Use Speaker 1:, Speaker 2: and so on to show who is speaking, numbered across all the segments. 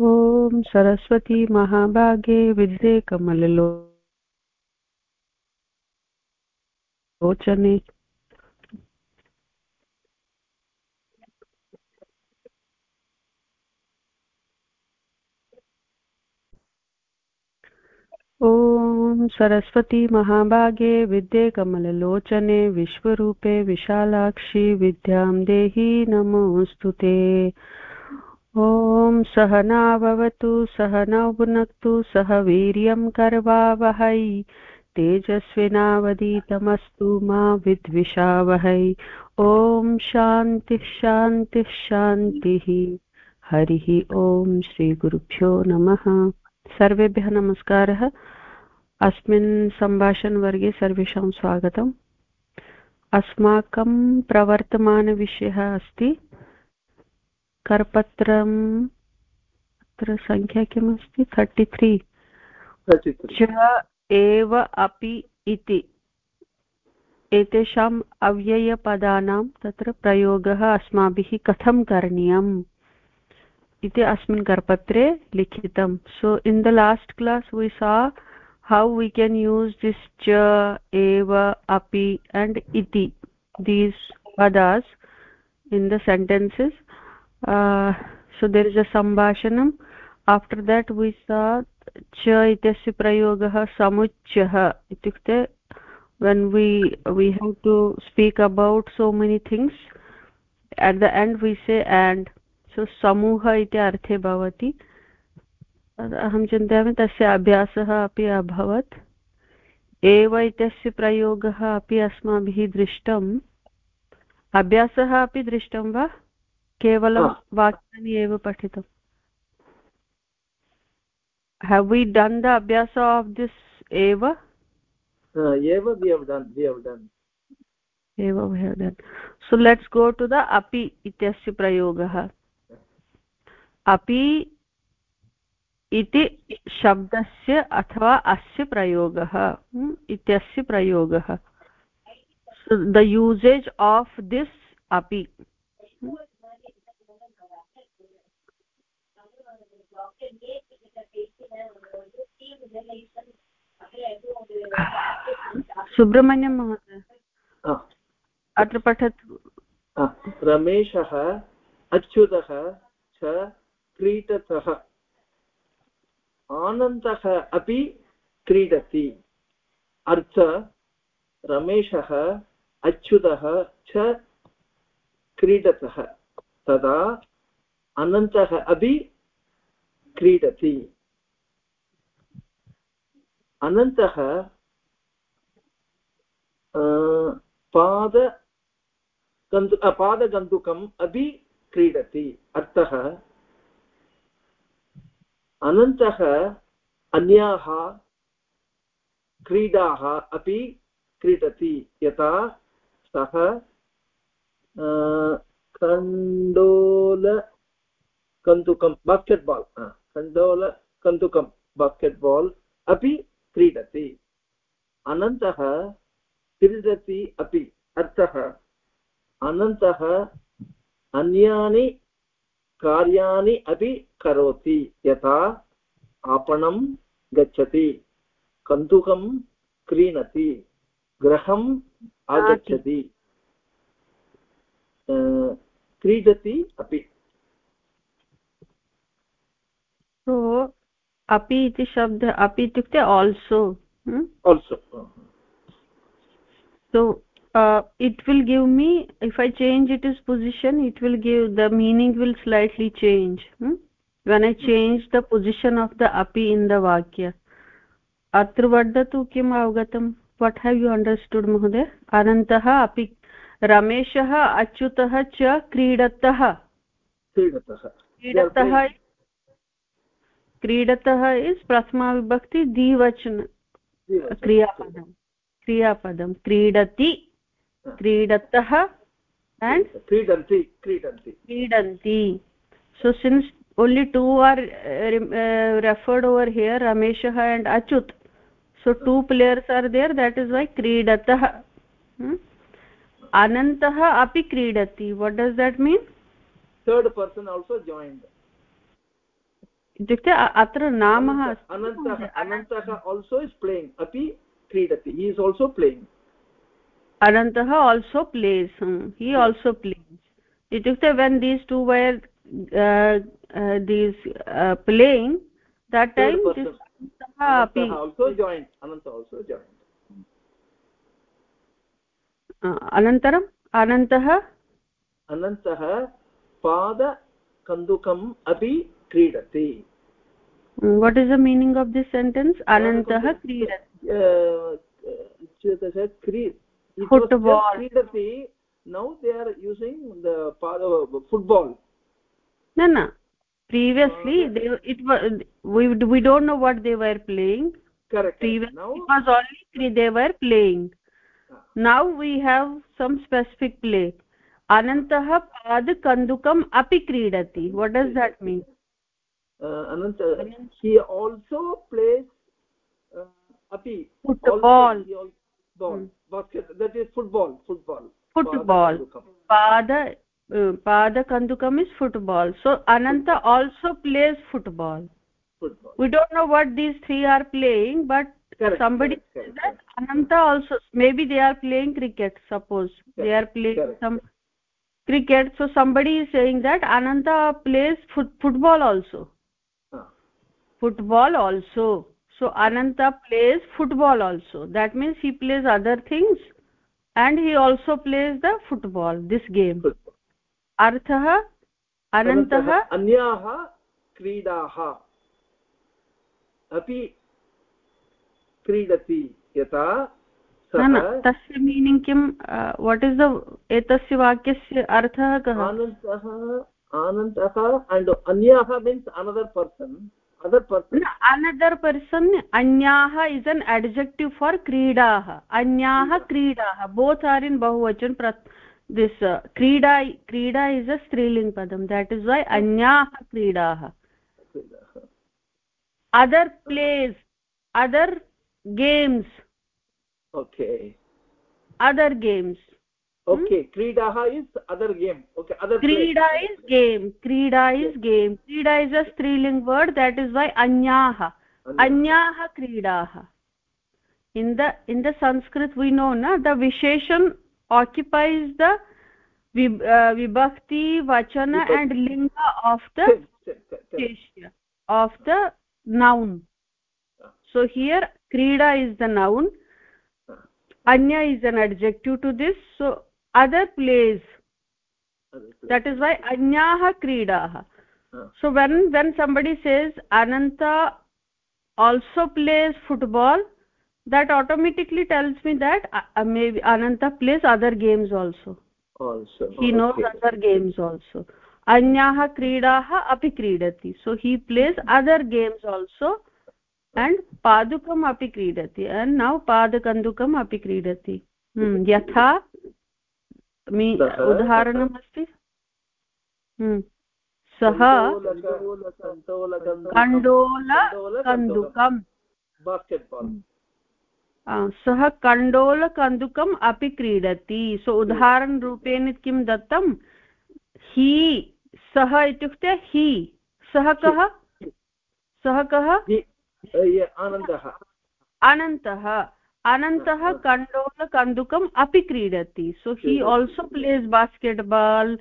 Speaker 1: ॐ सरस्वती महाभागे विद्ये कमललो लोचने ॐ सरस्वती महाभागे विद्ये कमललोचने, विश्वरूपे विशालाक्षि विद्यां देहि नमोऽस्तु ते। ॐ सहना भवतु सहनौ भुनक्तु सह वीर्यं कर्वावहै। तेजस्विनावदीतमस्तु मा विद्विषावहै। ॐ शान्तिः शान्तिः शान्तिः। हरिः ॐ श्रीगुरुभ्यो नमः। सर्वेभ्यः नमस्कारः। अस्मिन् सम्भाषणवर्गे सर्वेषां स्वागतम्। अस्माकं प्रवर्तमानविषयः अस्ति करपत्रम् अत्र सङ्ख्या किमस्ति थर्टि त्री च एव अपि इति। एतेषाम् अव्ययपदानां तत्र प्रयोगः अस्माभिः कथं करणीयम् इति अस्मिन् करपत्रे लिखितं so in the last class we saw how we use this cha eva api and iti these padas in the sentences uh, so there is a सम्भाषणम् after that we saw च इत्यस्य प्रयोगः समुच्चः इत्युक्ते when we we have to speak about so many things at the end we say and so समूह इति अर्थे भवति अहं चिन्तयामि तस्य अभ्यासः अपि अभवत् एव इत्यस्य प्रयोगः अपि अस्माभिः दृष्टम् अभ्यासः अपि दृष्टं वा केवलं वाक्यानि एव पठितम्।
Speaker 2: हेव् वि डन् द
Speaker 1: अभ्यास आफ् दिस् एव so let's go to the अपि इत्यस्य प्रयोगः। अपि इति शब्दस्य अथवा अस्य प्रयोगः इत्यस्य प्रयोगः। द यूसेज् आफ् दिस् अपि सुब्रह्मण्यं महोदय अत्र पठतु
Speaker 2: रमेशः अच्युतः च क्रीडतः आनन्दः अपि क्रीडति अर्थ रमेशः अच्युतः च क्रीडतः तदा अनन्तः अपि क्रीडति। अनन्तः पाद पादगन्दुकम् अपि क्रीडति। अर्थः अनन्तः अन्याः क्रीडाः अपि क्रीडति। यथा सः कण्डोलकन्दुकं बास्केट् बाल् कण्डोलकन्दुकं बास्केट् बाल् अपि क्रीडति। अनन्तः क्रीडति अपि। अर्थः अनन्तः अन्यानि कार्याणि अपि करोति यथा आपणं गच्छति कन्दुकं क्रीणति गृहम् आगच्छति। क्रीडति अपि।
Speaker 1: सो अपि इति शब्द अपि इत्युक्ते
Speaker 2: also
Speaker 1: also so it will give me if I change it is position it will give the meaning will slightly change when I change the position of the अपि इन् द वाक्य अत्र वदतु किम् अवगतं वट् हेव् यु अण्डर्स्टुड् महोदय अनन्तः अपि रमेशः अच्युतः च क्रीडतः क्रीडतः क्रीडतः क्रीडतः इस् प्रथमा विभक्ति द्विवचन। क्रियापदं। क्रियापदं। क्रीडति। क्रीडतः एण्ड्
Speaker 2: क्रीडन्ति। क्रीडन्ति।
Speaker 1: क्रीडन्ति। So since only two are referred over here रमेशः and Achyut so two players are there that is why क्रीडतः। अनन्तः अपि क्रीडति। What does that mean
Speaker 2: third person also joined
Speaker 1: इत्युक्ते अत्र नामः
Speaker 2: अनन्तः अनन्तः आल्सो इस् प्लेयिङ्ग् अपि क्रीडति. He is also playing
Speaker 1: अनन्तः also plays he also plays इत्युक्ते when these two were these playing that time अनन्तरम्? अनन्तः?
Speaker 2: अनन्तः पादकन्दुकम् अपि क्रीडति.
Speaker 1: Mm, what is the meaning of this sentence? Anantah kridat uh, uh,
Speaker 2: football. Kridati. Now they are using the uh, football.
Speaker 1: No no. Previously they it was we we don't know what they were playing.
Speaker 2: Correct.
Speaker 1: Previous, now, it was only three they were playing. Ah. Now we have some specific play. Anantah pad kandukam api kridati. What does that
Speaker 2: mean? Uh, uh, anant he
Speaker 1: also plays uh, api. Football. Ball. Hmm.
Speaker 2: Basket that is football football.
Speaker 1: Football. Pada padakandukam is football. So ananta also plays football.
Speaker 2: Football.
Speaker 1: We don't know what these three are playing but
Speaker 2: correct,
Speaker 1: somebody
Speaker 2: correct, correct,
Speaker 1: that correct. ananta also maybe they are playing cricket suppose. Correct, they are playing correct. some cricket. So somebody is saying that ananta plays foot, football also. Football also so ananta plays football also that means he plays other things and he also plays the football this game अर्थः अनन्तः
Speaker 2: अन्याः क्रीडाः अपि क्रीडति यथा
Speaker 1: तस्य meaning किं what is the एतस्य वाक्यस्य अर्थः कः
Speaker 2: आनन्तः आनन्तः अण्ड् अन्याः means another person other person
Speaker 1: another person अन्याः इस् एन् एड्जेक्टिव् फार् क्रीडाः अन्याः क्रीडाः बोत् आर् इन् बहुवचन दिस् क्रीडा क्रीडा इस् अ स्त्रीलिङ्ग् पदं देट् इस् वै अन्याः क्रीडाः other plays other games
Speaker 2: okay
Speaker 1: other games
Speaker 2: okay क्रीडाः is other game okay other
Speaker 1: क्रीडा इस् गेम् क्रीडा इस् गेम् क्रीडा इस् अ स्त्रीलिङ्ग् वर्ड् देट् इस् वै अन्याः अन्याः क्रीडाः in the in the Sanskrit we know न द विशेषम् आक्युपैस् द विभक्ति वचन एण्ड् लिङ्ग of the of the noun so here क्रीडा इस् द नौन् अन्य is an adjective to this so other plays that is why anyah kridaah so when when somebody says ananta also plays football that automatically tells me that uh, maybe ananta plays other games also
Speaker 2: also
Speaker 1: he knows okay. other games also anyah kridaah api kridati so he plays other games also and padukam api kridati and now padakandukam api kridati hmm yatha उदाहरणम् अस्ति सः कण्डोलकन्दुकम् सः कण्डोलकन्दुकम् अपि क्रीडति सो उदाहरणरूपेण किं दत्तं हि सः इत्युक्ते हि सः कः सः कः
Speaker 2: आनन्दः
Speaker 1: अनन्तः अनन्तः कण्डोलकन्दुकम् अपि क्रीडति so he also plays basketball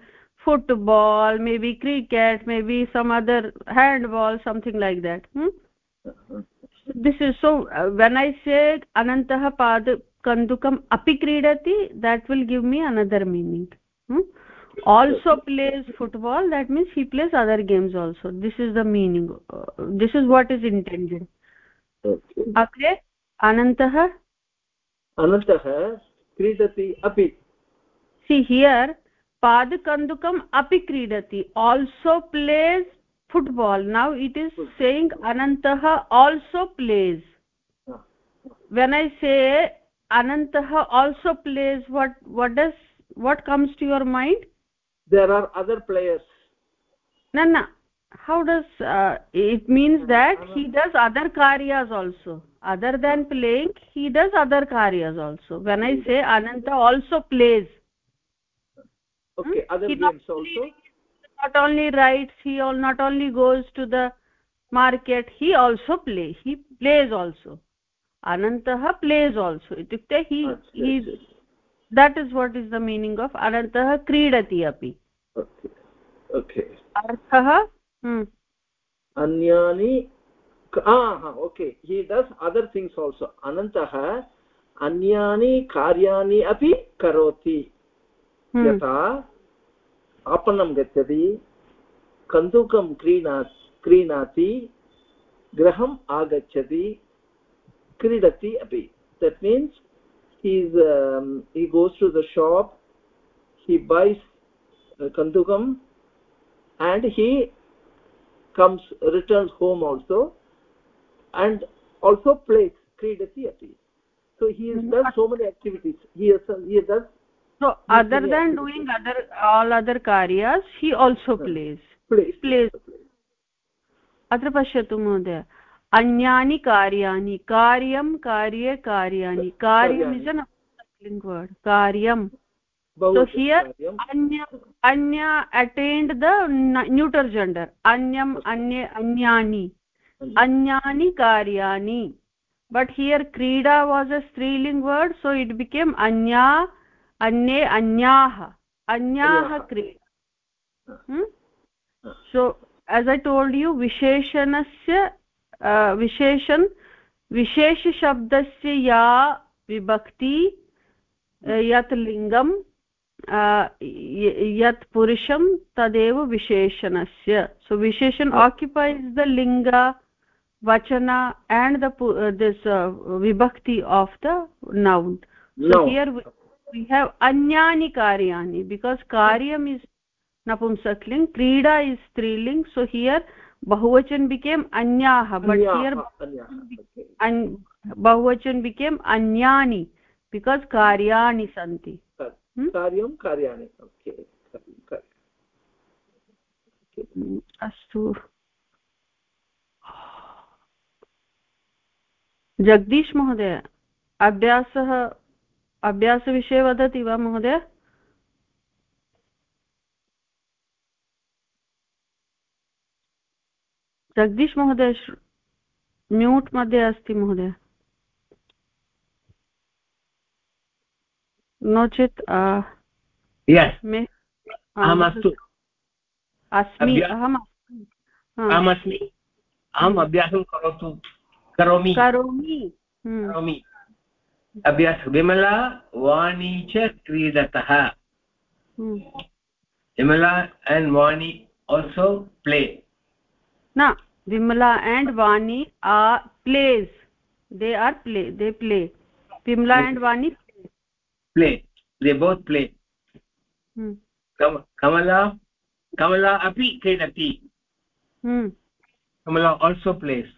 Speaker 1: football maybe cricket maybe some other handball something like that hmm? this is so uh, when i say anantah pad kandukam api kridati that will give me another meaning hmm? also plays football that means he plays other games also this is the meaning uh, this is what is intended
Speaker 2: okay
Speaker 1: okay anantah
Speaker 2: अनन्तः क्रीडति अपि
Speaker 1: सि here पादकन्दुकम् अपि क्रीडति also plays football now it is saying अनन्तः also plays when I say अनन्तः also plays what what does what comes to your mind
Speaker 2: there are other players
Speaker 1: न न how does uh, it means that he does other karyas also other than playing he does other karyas also. When i say ananta also plays.
Speaker 2: Okay hmm? other he games also?
Speaker 1: not only writes he all not only goes to the market he also play he plays also. Anantah plays also. Itukte he he that is what is the meaning of anantah kridati api.
Speaker 2: Okay okay.
Speaker 1: Arthah hmm.
Speaker 2: Anyani okay he does other things also अनन्तः अन्यानि कार्याणि अपि करोति। हम्म। यथा आपणं गच्छति कन्दुकं क्रीणा क्रीणाति गृहम् आगच्छति क्रीडति अपि। दट् मीन्स् हीस् हि गोस् to the shop he buys कन्दुकम् and he comes returns home also and also plays kridati api so he is, does so many activities he has, he does
Speaker 1: so other than doing other all other karyas he also plays
Speaker 2: plays
Speaker 1: plays अत्र पश्यतु महोदय अन्यानि कार्याणि कार्यं कार्ये कार्याणि कार्यम् is an link word कार्यं so here anya anya attained the neuter gender anyam anye anyani Anyani karyani but here krida was a striling word so it became anya anyah anyah krida hmm? so as i told you visheshanasya विशेषण विशेषशब्दस्य या विभक्ति यत् लिङ्गं यत् पुरुषं तदेव विशेषणस्य सो विशेषण आक्युपैस् द लिङ्ग वचन एण्ड् द दिस् विभक्ति of the noun here we we have anyani karyani because karyam is napumsakling krida is striling so here bahuvachan became anyaah but anyaha, here anyaha. bahuvachan became anyani because karyani santi
Speaker 2: karyani okay
Speaker 1: अस्तु जगदीश महोदय अभ्यासः अभ्यासविषये वदति वा महोदय? जगदीश महोदय mute मध्ये अस्ति महोदय। नो चेत्
Speaker 3: अहमस्तु
Speaker 1: अस्मि अहम्
Speaker 3: अहमस्मि। अहम् अभ्यासं करोतु। करोमि।
Speaker 1: करोमि।
Speaker 3: हम्म। करोमि। अभ्यासः विमला वाणी च क्रीडतः।
Speaker 1: हम्म।
Speaker 3: Vimala and Vani also play
Speaker 1: न Vimala and Vani are plays they are play they play Vimala and Vani
Speaker 3: play they both play Kamala Kamala अपि क्रीडति।
Speaker 1: हम्म।
Speaker 3: Kamala also plays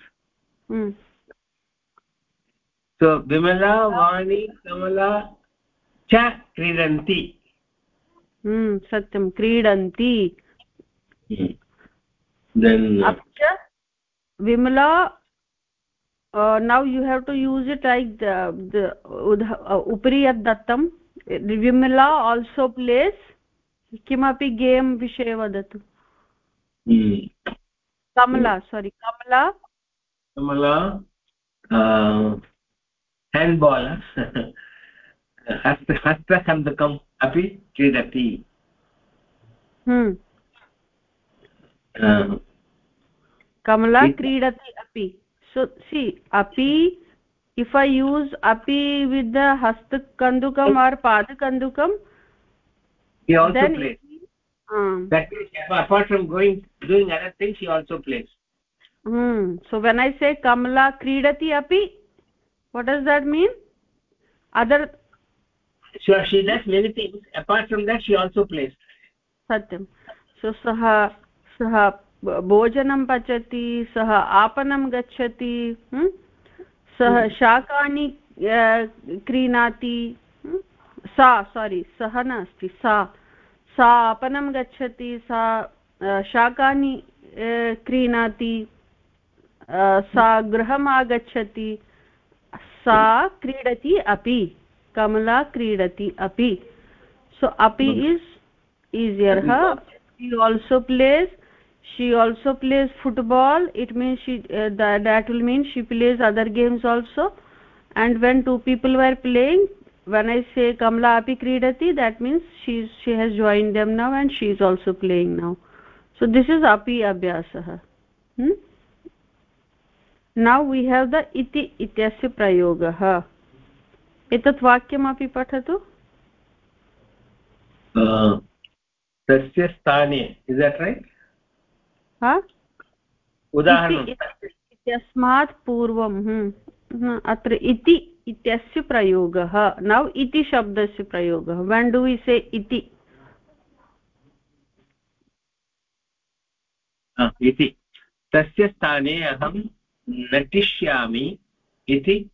Speaker 3: so Vimala Vani Kamala च क्रीडन्ति
Speaker 1: सत्यं क्रीडन्ति Vimala now you have to use it like उपरि यद् दत्तं Vimala also plays किमपि गेम् विषये वदतु कमला सोरि कमला
Speaker 3: कमला हेण्ड्बाल् हस्त हस्तकन्दकम् अपि क्रीडति
Speaker 1: kamala kridati api so see api if i use api with the hast kandukam or pad kandukam
Speaker 3: he also then plays um, that means apart from going doing other things he also plays
Speaker 1: hmm so when i say kamala kridati api what does that mean other
Speaker 3: so she does many things apart from that she also plays
Speaker 1: satyam so saha saha भोजनं पचति सः आपणं गच्छति सः हम्म। शाकानि क्रीणाति सा सोरि सः नास्ति सा सा आपणं गच्छति सा शाकानि क्रीणाति सा गृहम् आगच्छति सा क्रीडति अपि कमला क्रीडति अपि। सो अपि is easier he also plays she also plays football it means she that will mean she plays other games also and when two people were playing when I say Kamala अपि क्रीडति that means she she has join them now and she is also playing now so this is अपि अभ्यासः Hmm? Now we have the iti ityasya prayogah. Etat vakyamapि patatu
Speaker 3: तस्य स्थाने is that right उदाहरणम्
Speaker 1: इत्यस्मात् पूर्वं अत्र इति इत्यस्य प्रयोगः नौ इति शब्दस्य प्रयोगः वेन् डु वि से इति
Speaker 3: इति तस्य स्थाने अहं नटिष्यामि इति?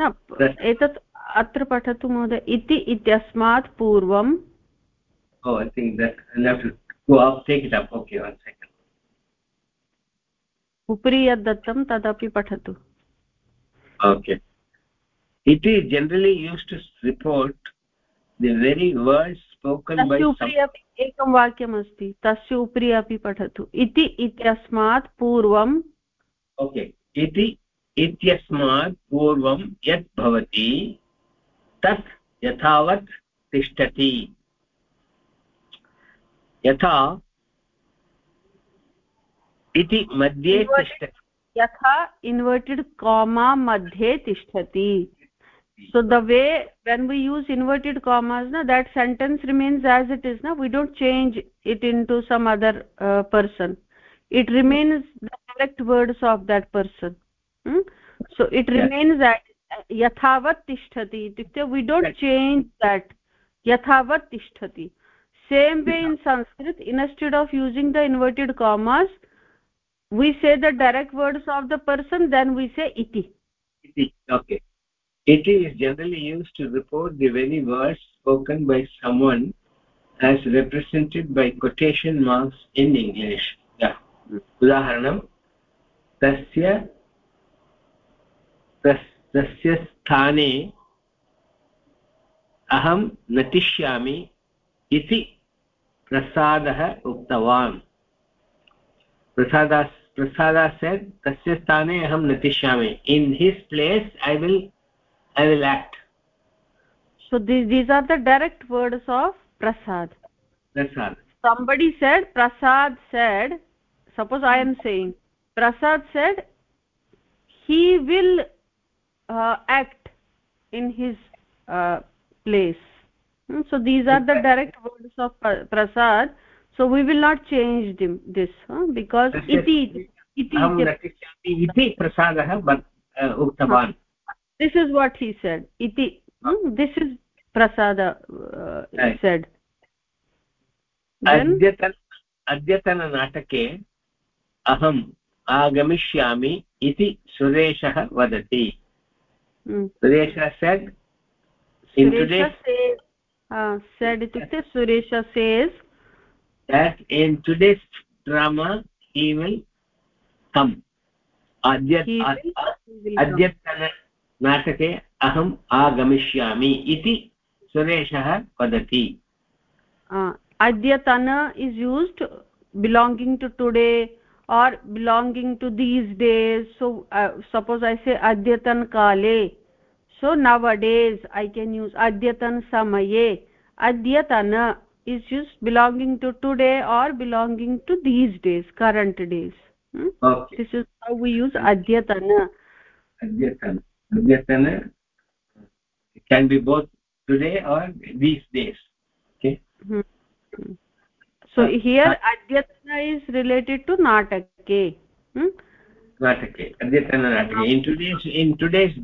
Speaker 1: न एतत् अत्र पठतु महोदय इति इत्यस्मात्
Speaker 3: पूर्वम्
Speaker 1: उपरि यद् दत्तं तदपि पठतु।
Speaker 3: It is generally use to report the very word spoken
Speaker 1: एकं वाक्यमस्ति तस्य उपरि अपि पठतु। इति इत्यस्मात् पूर्वम्
Speaker 3: ओके इति इत्यस्मात् पूर्वं यत् भवति तत् यथावत् तिष्ठति यथा इति मध्ये तिष्ठति
Speaker 1: यथा इन्वर्टेड् कामा मध्ये तिष्ठति so the way when we use inverted commas na that sentence remains as it is na we don't change it into some other uh, person it remains the correct words of that person. Hmm? so it remains yes. at yathavat tishtati. Itukte we don't change that. Yathavat tishtati. Same way in sanskrit instead of using the inverted commas we say the direct words of the person then we say iti.
Speaker 3: Iti okay. Iti is generally used to report the very words spoken by someone as represented by quotation marks in english. Yeah. Udaharanam तस्य तस्य स्थाने अहं नटिष्यामि इति प्रसादः उक्तवान्। प्रसादा प्रसादः तस्य स्थाने अहं नटिष्यामि in his place I will I will act
Speaker 1: so these are the direct words of Prasad
Speaker 3: Prasad
Speaker 1: somebody said prasad said suppose i am saying prasad said he will uh, act in his uh, place Hmm, so these are the direct words of prasad so we will not change them this huh? because iti
Speaker 3: iti iti prasadah uktavan
Speaker 1: this is what he said iti hmm? this is prasada uh, right. said
Speaker 3: अद्यतन अद्यतननाटके अहम् आगमिष्यामि इति सुरेशः वदति। अद्यतन नाटके अहम् आगमिष्यामि इति सुरेशः वदति।
Speaker 1: अद्यतन is used belonging to today or belonging to these days. So uh, suppose i say adyatan kale. So nowadays i can use adyatan samaye. Adyatana is just belonging to today or belonging to these days current days. Hmm? okay. this is how we use adyatana
Speaker 3: adyatana adyatana can be both today or these days. Okay? Hmm.
Speaker 1: So here adyatana is related to natake hmm?
Speaker 3: natake adyatana natake in today's in today's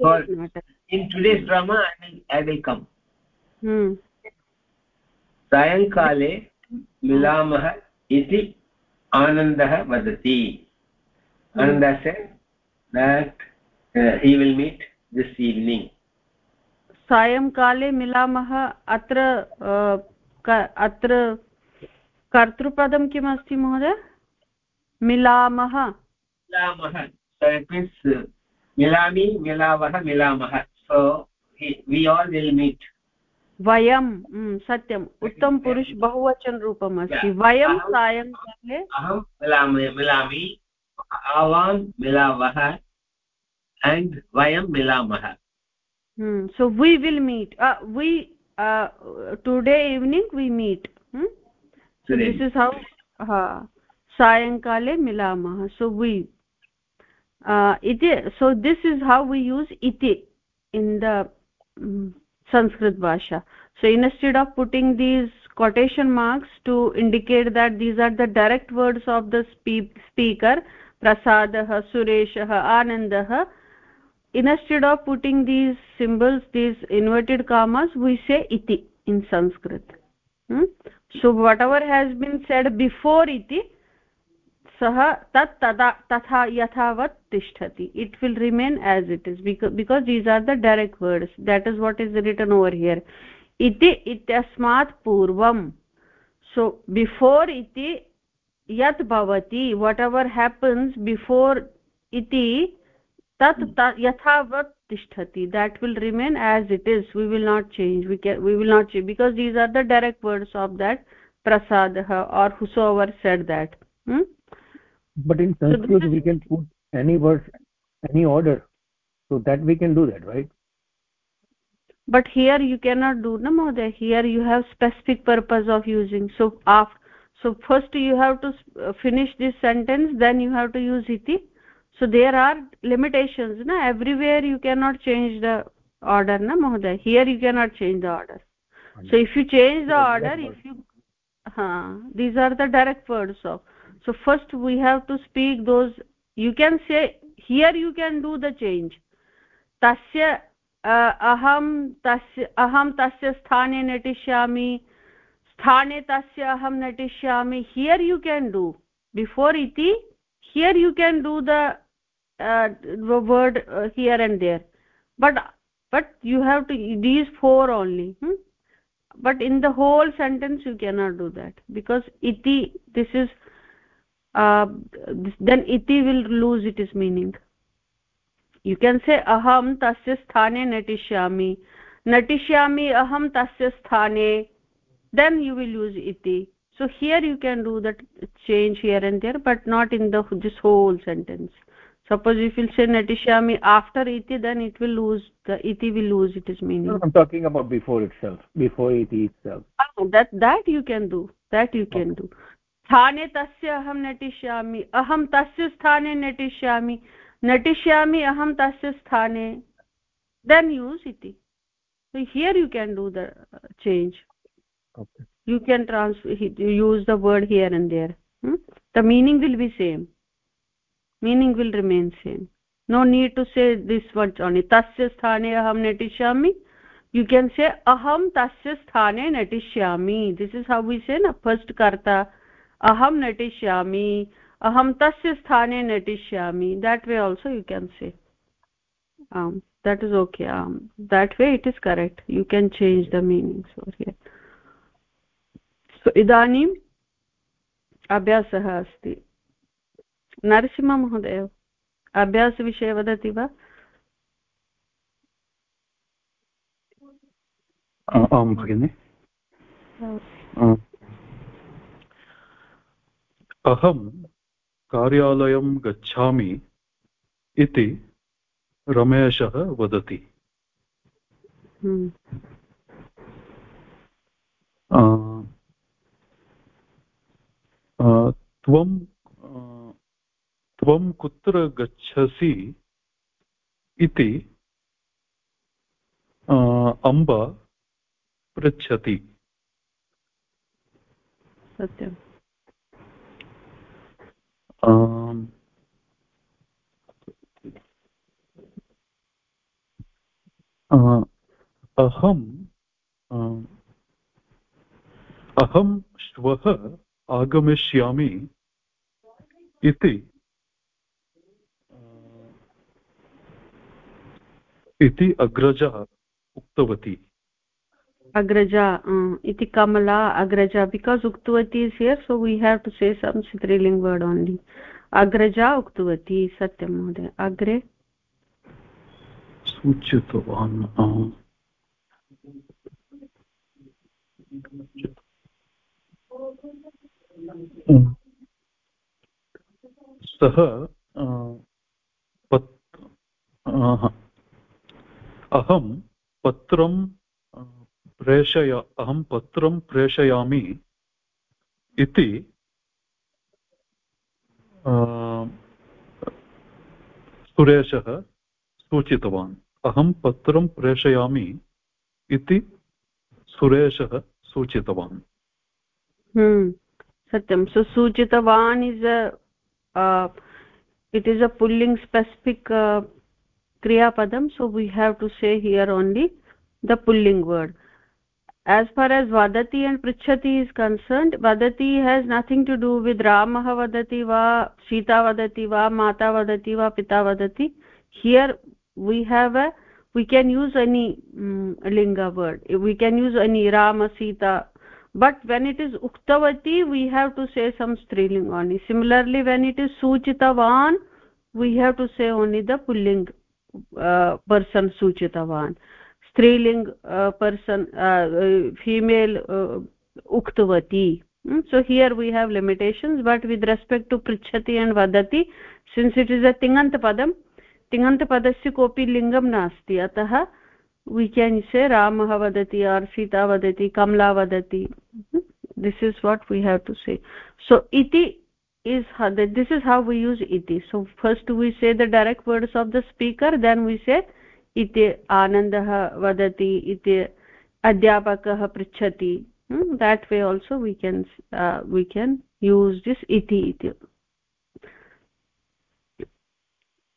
Speaker 3: for in today's drama i will i will come hmm सायङ्काले मिलामः इति आनन्दः वदति आनन्दः से that uh, he will meet this evening
Speaker 1: सायङ्काले मिलामः अत्र अत्र कर्तृपदं किमस्ति महोदय? मिलामः।
Speaker 3: मिलामः। मिलामि मिलावः मिलामः. So we all will meet
Speaker 1: वयं सत्यम्। उत्तमपुरुष बहुवचनरूपम् अस्ति वयं सायङ्काले
Speaker 3: अहं मिलामि मिलामि। आवां मिलावः एण्ड् वयं
Speaker 1: मिलामः। So we will meet we today evening we meet so this is how uh, sayankale milamah so we uh, iti so this is how we use iti in the um, sanskrit bhasha so instead of putting these quotation marks to indicate that these are the direct words of the spe speaker prasadah sureshah anandah instead of putting these symbols these inverted commas we say iti in sanskrit hmm? so whatever has been said before iti सः तत् तदा तथा यथावत् तिष्ठति it will remain as it is because these are the direct words that is what is written over here इति इत्यस्मात् पूर्वं so before इति यत् भवति वट् एवर् हेपन्स् बिफोर् इति tat yathavat tishtati. That will remain as it is. We will not change. We can we will not change. Because these are the direct words of that prasadah or whosoever said that. Hmm?
Speaker 4: but in sanskrit so we can put any words any order. So that we can do that right?
Speaker 1: But here you cannot do no more here you have specific purpose of using. So after so first you have to finish this sentence then you have to use iti so there are limitations na? Everywhere you cannot change the order na mohoday here you cannot change the order. So if you change the order if you uh, these are the direct words of. So first we have to speak those you can say here you can do the change. Tasya aham tasya aham tasya sthane natishyami sthane tasya aham natishyami here you can do. Before iti here you can do the uh, word uh, here and there. But but you have to these four only hmm? but in the whole sentence you cannot do that because iti this is uh, then iti will lose its meaning. You can say aham tasya sthane natishyami natishyami aham tasya sthane. Then you will use iti. So here you can do that change here and there but not in the this whole sentence suppose if you say natishyami after iti then it will lose the iti will lose its meaning no,
Speaker 4: i'm talking about before itself before iti itself
Speaker 1: oh, that that you can do that you can okay. do स्थाने तस्य अहं नटिष्यामि अहं तस्य स्थाने नटिष्यामि नटिष्यामि अहं तस्य स्थाने then use iti so here you can do the change
Speaker 4: okay
Speaker 1: you can trans use the word here and there hmm? the meaning will be same meaning will remain same no need to say this word only tasya sthane aham natishyami you can say aham tasya sthane natishyami this is how we say na first karta aham natishyami aham tasya sthane natishyami that way also you can say um that is okay um that way it is correct you can change the meanings over here so idanim अभ्यासः अस्ति नरसिंहमहोदय अभ्यासविषये वदति वा?
Speaker 4: आं भगिनि। अहं कार्यालयं गच्छामि इति रमेशः वदति।
Speaker 1: हम्म।
Speaker 4: त्वं त्वं कुत्र गच्छसि इति अम्ब पृच्छति।
Speaker 1: सत्यम्।
Speaker 4: अहम् अहं श्वः आगमिष्यामि इति इति अग्रजा उक्तवती।
Speaker 1: अग्रजा इति कमला अग्रजा बिकास् उक्तवती is here so we have to say some स्त्रीलिङ्ग् word only अग्रजा उक्तवती सत्यं महोदय। अग्रे?
Speaker 4: सूचितवान्
Speaker 5: सः अहं पत्रं प्रेषय अहं पत्रं प्रेषयामि इति सुरेशः सूचितवान्। अहं पत्रं प्रेषयामि इति सुरेशः सूचितवान्।
Speaker 1: हम्म, सत्यं। सो सूचितवान् is it is a pulling specific kriyapadam so we have to say here only the pulling word as far as vadati and prichhati is concerned vadati has nothing to do with ramah vadati va sita vadati va mata vadati va pita vadati here we have a we can use any um, linga word we can use any rama sita but when it is uktavati we have to say some striling only similarly when it is suchitavan we have to say only the pulling person सूचितवान् स्त्रीलिङ्ग् person female उक्तवती so here we have limitations but with respect to पृच्छति and वदति since it is a तिङन्तपदं तिङन्तपदस्य कोऽपि लिङ्गं नास्ति अतः वी केन् से रामः वदति आर् सीता वदति कमला वदति this is what we have to say so इति is how that this is how we use iti so first we say the direct words of the speaker then we say iti anandah vadati iti adhyapakah prichhati hmm? that way also we can uh, we can use this iti iti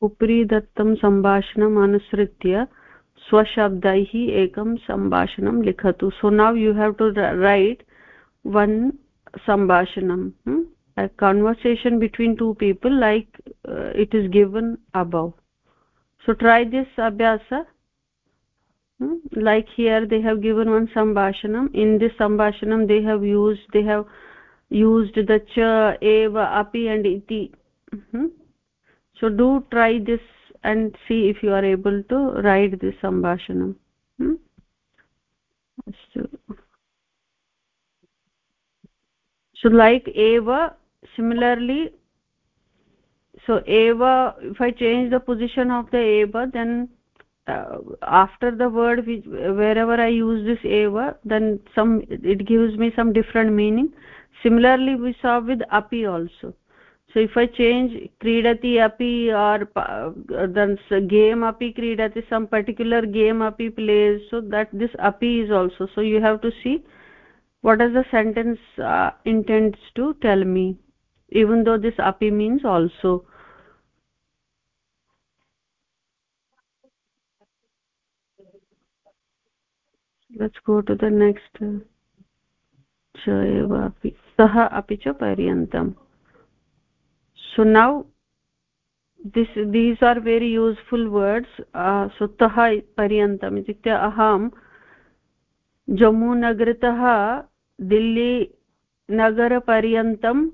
Speaker 1: उपरि दत्तं सम्भाषणम् अनुसृत्य स्वशब्दैः एकं सम्भाषणं लिखतु so now you have to write one सम्भाषणं a conversation between two people like uh, it is given above so try this abhyasa hmm? like here they have given one sambhashanam in this sambhashanam they have used they have used the cha eva api and iti hmm? so do try this and see if you are able to write this sambhashanam hmm? so like eva similarly so eva if i change the position of the eva then uh, after the word wherever i use this eva then some it gives me some different meaning. Similarly we saw with api also. So if i change kridati api or uh, then game api kridati some particular game api plays so that this api is also. So you have to see what does the sentence uh, intends to tell me even though this api means also let's go to the next cha eva api sah api cha paryantam so now this these are very useful words uh, so tah paryantam itukte aham Jammu नगरतः Delhi नगरपर्यन्तं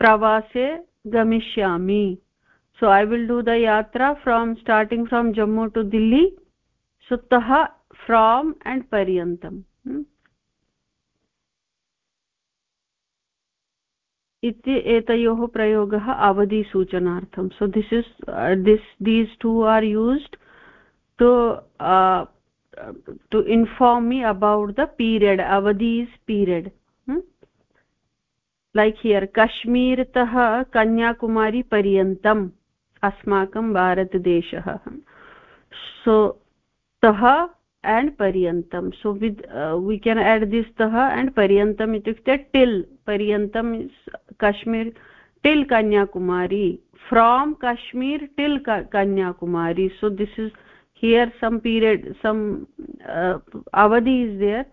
Speaker 1: प्रवासे गमिष्यामि। So I will do the यात्रा from starting from Jammu to Delhi सुतः from and पर्यन्तम् इति, एतयोः प्रयोगः अवधिसूचनार्थं so this is this these two are used to to inform me about the period अवधि इस् पीरियड् लैक् हियर् कश्मीरतः कन्याकुमारी पर्यन्तम् अस्माकं भारतदेशः सो तः एण्ड् पर्यन्तं so with we can add this तः एण्ड् पर्यन्तम् इत्युक्ते टिल् पर्यन्तं Kashmir till Kanyakumari from Kashmir till Kanyakumari so this is here some period some avadi is there.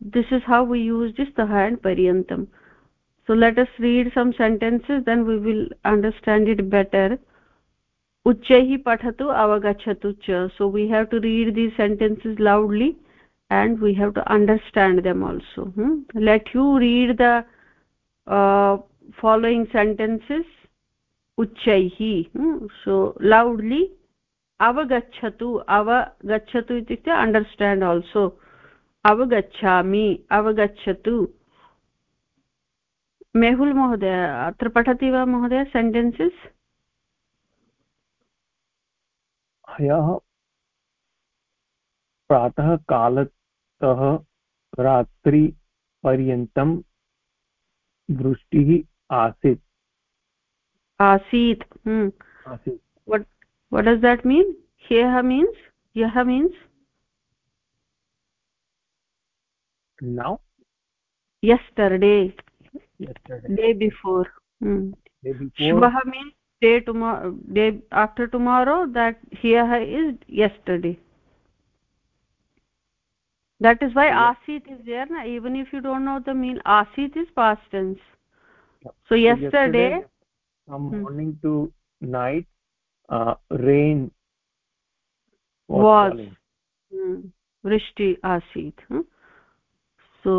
Speaker 1: This is how we use this taha and paryantam. so let us read some sentences then we will understand it better uccaihi pathatu avagachatu cha so we have to read these sentences loudly and we have to understand them also hmm? let you read the uh, following sentences uccaihi hmm? so loudly अवगच्छतु अवगच्छतु इत्युक्ते understand also अवगच्छामि अवगच्छतु मेहुल् महोदय अत्र पठति वा महोदय sentences
Speaker 4: ह्यः प्रातःकालतः रात्रिपर्यन्तं वृष्टिः आसीत्।
Speaker 1: आसीत् hmm.
Speaker 4: आसीत्।
Speaker 1: What what does ह्यः means? ह्यः means?
Speaker 4: Now?
Speaker 1: Yesterday
Speaker 4: yesterday
Speaker 1: day before hmm.
Speaker 4: day before
Speaker 1: shvah means day tomorrow day after tomorrow that ह्यः is yesterday that is why
Speaker 4: yeah.
Speaker 1: asit is there na even if you don't know the mean asit is past tense
Speaker 4: yeah.
Speaker 1: so yesterday, yesterday
Speaker 4: from hmm. morning to night uh, rain was,
Speaker 1: was hmm. vrishti asit hmm? so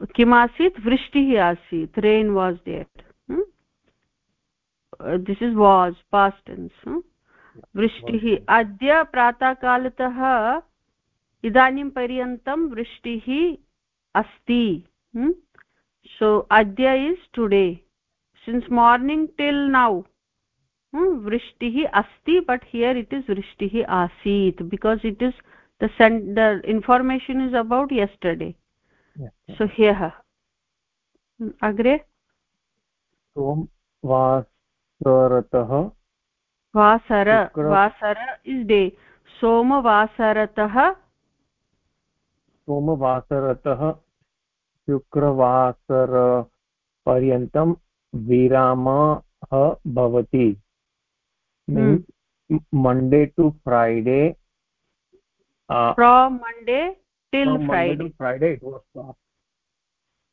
Speaker 1: किम् आसीत्? वृष्टिः आसीत्। Rain was that this is was past tense वृष्टिः अद्य प्रातःकालतः इदानीं पर्यन्तं वृष्टिः अस्ति। सो अद्य is today since morning till now वृष्टिः अस्ति बट् हियर् इट् इस् वृष्टिः आसीत्। Because it is the information is about yesterday so ह्यः अग्रे?
Speaker 4: सोमवासरतः
Speaker 1: वासर वासर इस् डे सोमवासरतः।
Speaker 4: सोमवासरतः शुक्रवासरपर्यन्तं विरामः भवति। Monday to Friday
Speaker 1: from Monday till Friday
Speaker 4: Friday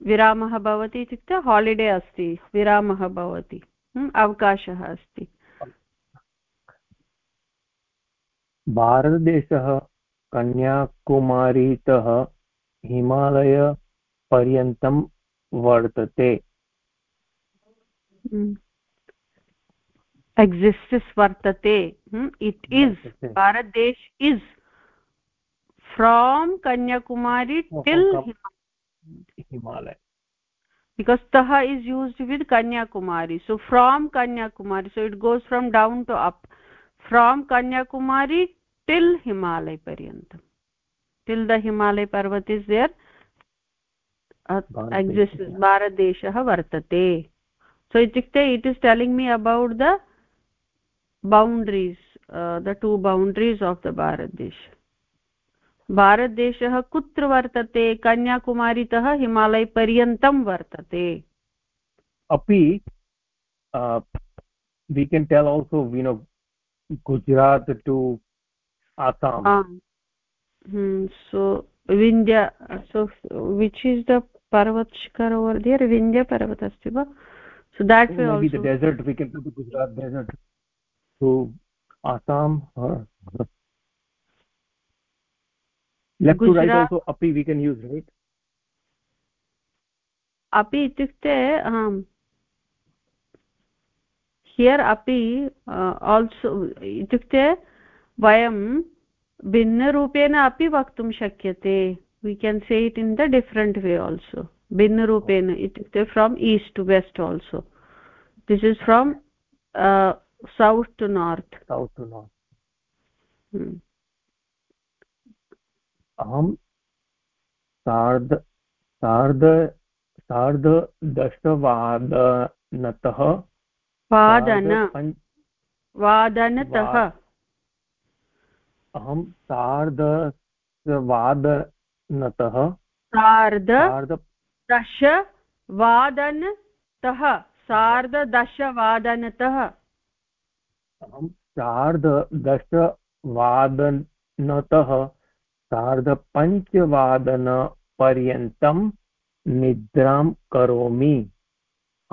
Speaker 1: विरामः भवति इत्युक्ते हालिडे अस्ति विरामः भवति अवकाशः अस्ति।
Speaker 4: भारतदेशः कन्याकुमारीतः हिमालयपर्यन्तं वर्तते।
Speaker 1: एक्सिस्टिस् वर्तते it is भारतदेश is from kanyakumari oh, till
Speaker 4: himalaya
Speaker 1: because taha is used with kanyakumari so from kanyakumari so it goes from down to up from kanyakumari till himalay paryantam till the himalay parvat is there uh, exists bharatdeshah vartate so itukte it is telling me about the boundaries uh, the two boundaries of the bharatdesh भारतदेशः कुत्र वर्तते? कन्याकुमारीतः हिमालयपर्यन्तं वर्तते।
Speaker 4: अपि we can tell also we know Gujarat to Assam
Speaker 1: so Vindhya so which is the पर्वत शिखर over there विन्ध्यपर्वत अस्ति वा so that
Speaker 4: Gujarat desert to Assam left to right also api we can use right?
Speaker 1: अपि इत्युक्ते here अपि also इत्युक्ते वयं भिन्नरूपेण अपि वक्तुं शक्यते. We can say it in the different way also भिन्नरूपेण इत्युक्ते from east to west also this is from south to north
Speaker 4: south to north अहं सार्ध सार्ध सार्धदशवादनतः
Speaker 1: वादन। वादनतः।
Speaker 4: अहं सार्धवादनतः
Speaker 1: सार्ध दशवादनतः। सार्धदशवादनतः।
Speaker 4: अहं सार्धदशवादनतः सार्धपञ्चवादनपर्यन्तं निद्रां करोमि।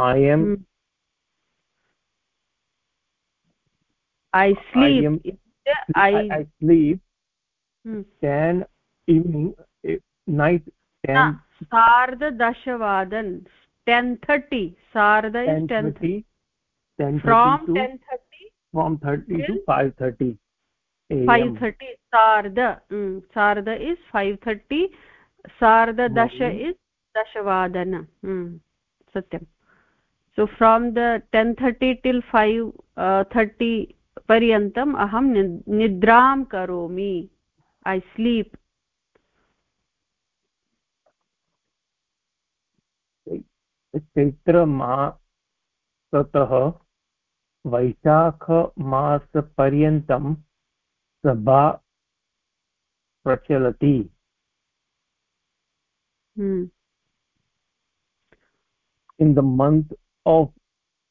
Speaker 1: I am
Speaker 4: I sleep ten evening night ten
Speaker 1: सार्धदशवादन् ten thirty सार्ध
Speaker 4: ten
Speaker 1: from ten thirty
Speaker 4: from thirty to five thirty
Speaker 1: 5:30 five thirty सार्ध सार्ध इस् फैव् थर्टि दश इस् दशवादन सत्यं। So from the ten thirty till five thirty पर्यन्तम् अहं निद्रां करोमि। ऐ स्लीप्
Speaker 4: चैत्रमासतः वैशाखमासपर्यन्तं सभा प्रचलति in the month of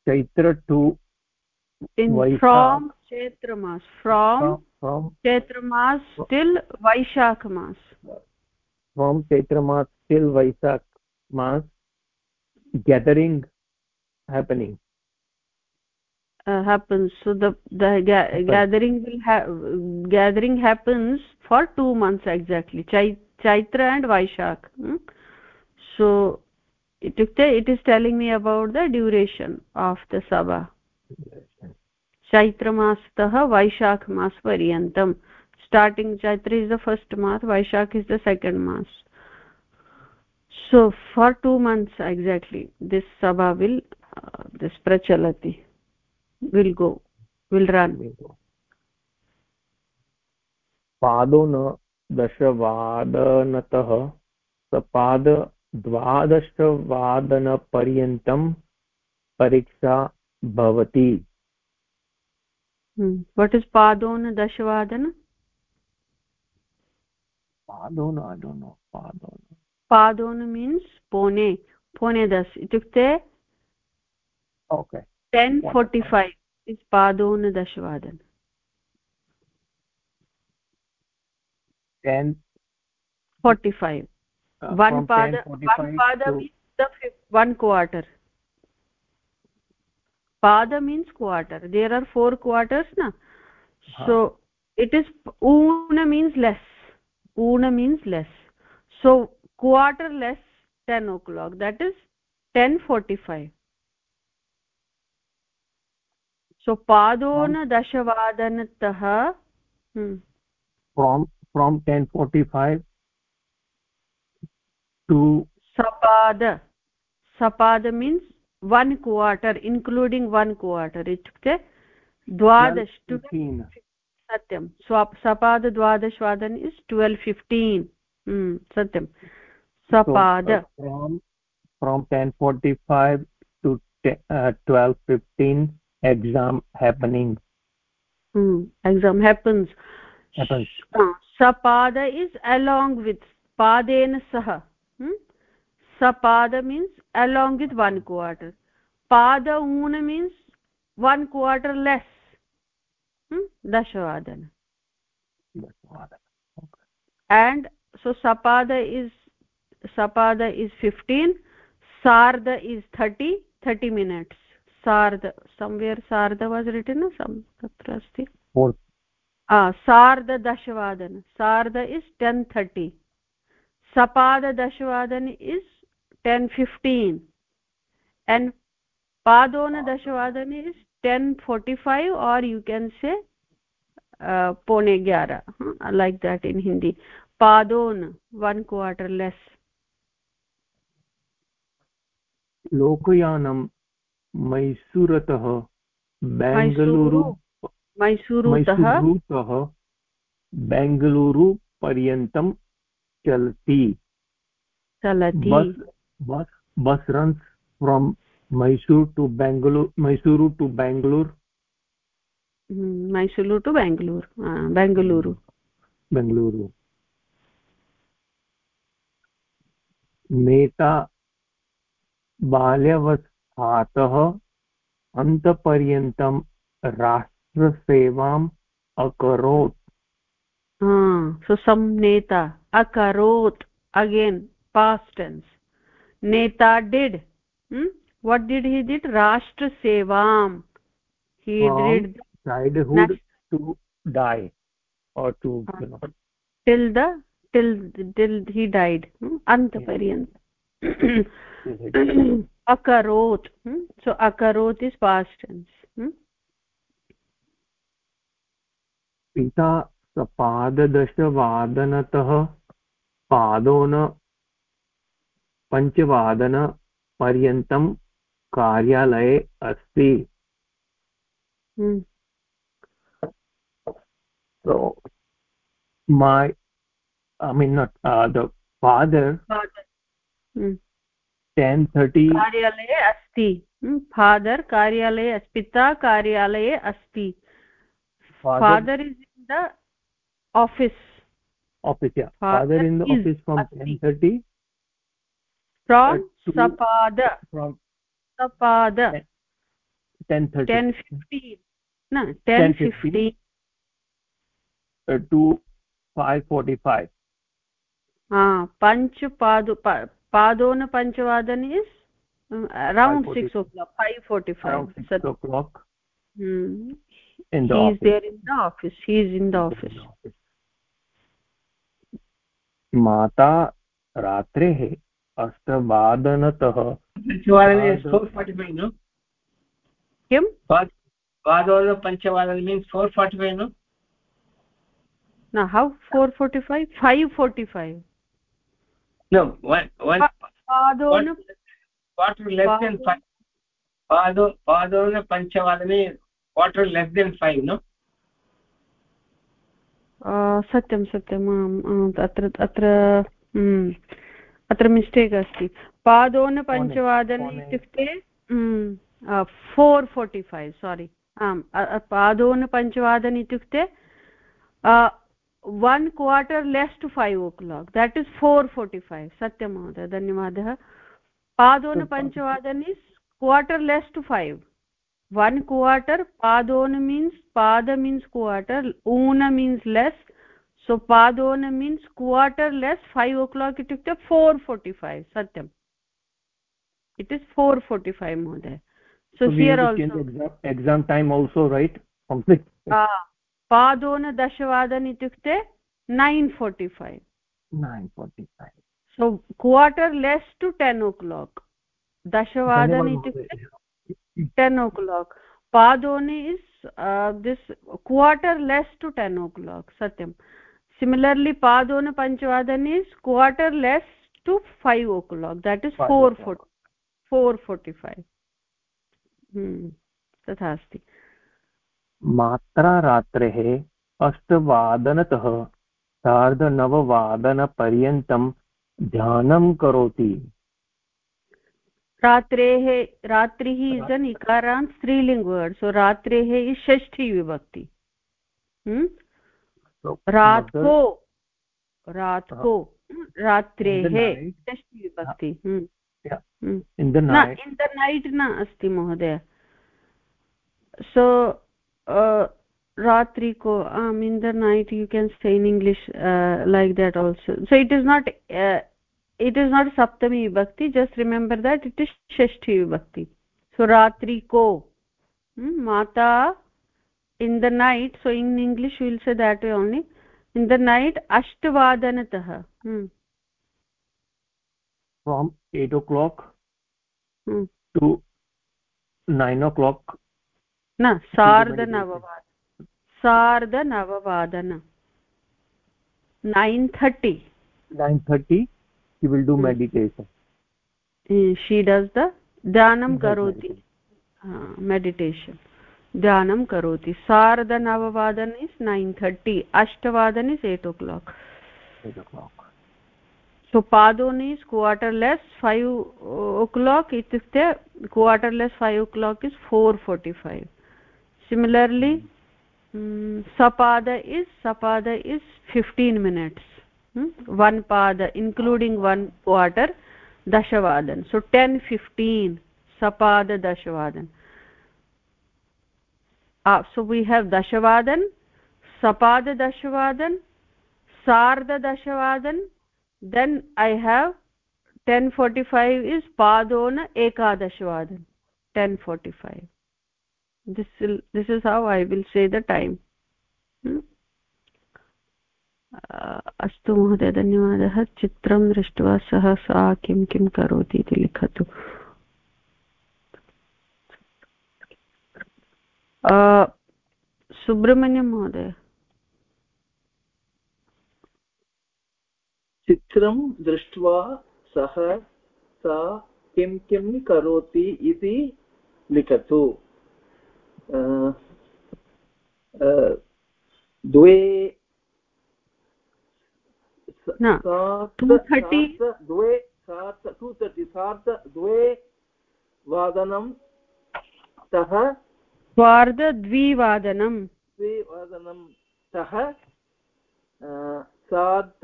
Speaker 4: chaitra to
Speaker 1: in Vaishak, from chaitra mas from, from, from chaitra mas till vaishak mas
Speaker 4: from chaitra mas till vaishak mas gathering happening
Speaker 1: uh, happens. So the the ga gathering will have gathering happens for two months exactly. Chait chaitra and vaishak hmm? so itukte it is telling me about the duration of the sabha. Chaitra mastah vaishak mas paryantam starting chaitra is the first month vaishak is the second month so for two months exactly this sabha will uh, this prachalati. will go will run
Speaker 4: will go. पादो दशवादनतः सपाद परीक्षा भवति. Hmm.
Speaker 1: What is पादोन दशवादन
Speaker 4: पादोन ऐ पादोन.
Speaker 1: पादोन means पोने पोने दश इत्युक्ते
Speaker 4: okay
Speaker 1: okay. 10 45 is padon dashvadan
Speaker 4: 10
Speaker 1: 45 uh, one pada one pada to... means the fifth, one quarter pada means quarter there are four quarters na huh. so it is una means less una means less so quarter less 10 o'clock that is 10:45 so
Speaker 4: पादोनदशवादनतः
Speaker 1: सपाद सपाद means one quarter including one quarter इत्युक्ते द्वादश to सत्यं। सपाद द्वादशवादन is twelve fifteen
Speaker 4: सत्यं। सपाद from ten forty five to twelve fifteen exam happening.
Speaker 1: Hmm exam happens.
Speaker 4: Happens.
Speaker 1: Uh, sapada is along with padena sah hmm? sapada means along with one quarter. Pada una means one quarter less. Hmm? dashavadan and so sapada is sapada is 15 sarda is 30 30 minutes somewhere sarda was written no some tatra asti ah sarda dashavadan sarda is 10:30 sapadadashvadan is 10:15 and padonadashvadan is 10:45 or you can say uh, pone 11 huh? like that in hindi padon one quarter less
Speaker 4: लोकयानं मैसूरतः बेङ्गलूरु
Speaker 1: मैसूरुतः
Speaker 4: बेङ्गलूरुपर्यन्तं
Speaker 1: चलति।
Speaker 4: Bus runs from Mysore to Bangalore Mysuru to Bangalore
Speaker 1: Mysuru to Bangalore Bengaluru
Speaker 4: Bengaluru नेता बाल्यवस् अतः अन्तपर्यन्तं राष्ट्रसेवाम् अकरोत्।
Speaker 1: सुसंनेता अकरोत् अगेन् पास्टेन्स् नेता did what did he did राष्ट्रसेवां he did till the till till he died अन्तपर्यन्तम् akarot hmm? so akarot is past tense hmm?
Speaker 4: पिता पाददशवादनतः पादोन पञ्चवादनपर्यन्तं कार्यालये अस्ति
Speaker 1: hmm.
Speaker 4: so my i mean not uh, the father
Speaker 1: hmm.
Speaker 4: Ten thirty
Speaker 1: कार्यालये अस्ति। Father कार्यालये पिता कार्यालये अस्ति। Father is in the
Speaker 4: office office father in the office from ten thirty
Speaker 1: from Sapad
Speaker 4: from
Speaker 1: Sapad
Speaker 4: ten
Speaker 1: thirty ten fifteen
Speaker 4: ten fifty to five
Speaker 1: forty five पञ्चपादु पादोन पञ्चवादन is around six o'clock five forty five o'clock
Speaker 4: माता रात्रेः अष्टवादनतः
Speaker 1: किं four forty five five forty five
Speaker 3: no one one
Speaker 1: पादोन
Speaker 3: quarter less than five? पादो पादोन पञ्चवादने quarter less than five no?
Speaker 1: सत्यं सत्यम् आम् अत्र अत्र अत्र मिस्टेक् अस्ति पादोन पञ्चवादने इत्युक्ते फोर् फोर्टि फैव् सारि आम् पादोन पञ्चवादन इत्युक्ते one quarter less to five o'clock that is four forty five सत्यं महोदय धन्यवादः पादोनपञ्चवादन is quarter less to five one quarter पादोन means पाद मीन्स् क्वार्टर् ऊन means less so पादोन means quarter less five o'clock इत्युक्ते फोर् फोर्टि फैव् सत्यम् it is four forty five महोदय so here also
Speaker 4: exam time also right
Speaker 1: padona dashavadan itukte 9:45
Speaker 4: 9:45
Speaker 1: so quarter less to 10 o'clock dashavadan itukte 10 o'clock padoni is uh, this quarter less to 10 o'clock satyam similarly padona panchvadan is quarter less to 5 o'clock that is 4:40 4:45 hmm तथा अस्ति
Speaker 4: मात्रा रात्रेः अष्टवादनतः सार्धनववादनपर्यन्तं ध्यानं करोति।
Speaker 1: रात्रेः रात्रिः is an इकारान् स्त्रीलिङ्ग् वर्ड् सो रात्रेः इस् षष्ठी विभक्ति रात्को रात्को रात्रेः षष्ठी विभक्ति इन् द नैट् न अस्ति महोदय। सो रात्रिको आम् in the night you can say in English like that also so it is not it is not saptami vibhakti just remember that it is shashti vibhakti so ratri ko hmm? mata in the night so in english we will say that way only in the night ashtvadanatah hmm.
Speaker 4: from 8 o'clock
Speaker 1: hmm.
Speaker 4: to 9 o'clock
Speaker 1: न सार्धनववादन सार्धनववादन nine thirty.
Speaker 4: Nine thirty she will do meditation
Speaker 1: she does hmm. The ध्यानं करोति। Meditation हाँ, ध्यानं करोति। सार्धनववादन is nine thirty. अष्टवादन is
Speaker 4: eight O
Speaker 1: clock so पादोन् is quarter less five o'clock इत्युक्ते quarter less five o'clock is four forty five similarly um, sapada is sapada is 15 minutes hmm? one pada including one quarter dashavadan so 10 15 sapada dashavadan ah so we have dashavadan sapada dashavadan sarda dashavadan then i have 10:45 is padona ekadashavadan 10:45 this will, this is how i will say the time. अस्तु महोदय धन्यवादः चित्रं दृष्ट्वा सः सा किं किं करोति इति लिखतु सुब्रह्मण्यं महोदय
Speaker 2: चित्रं दृष्ट्वा सः सा किं किं करोति इति लिखतु द्वे द्वे सार्ध टु तर्टि सार्ध द्वे वादनं तः
Speaker 1: सार्धद्विवादनं
Speaker 2: द्विवादनं तः सार्ध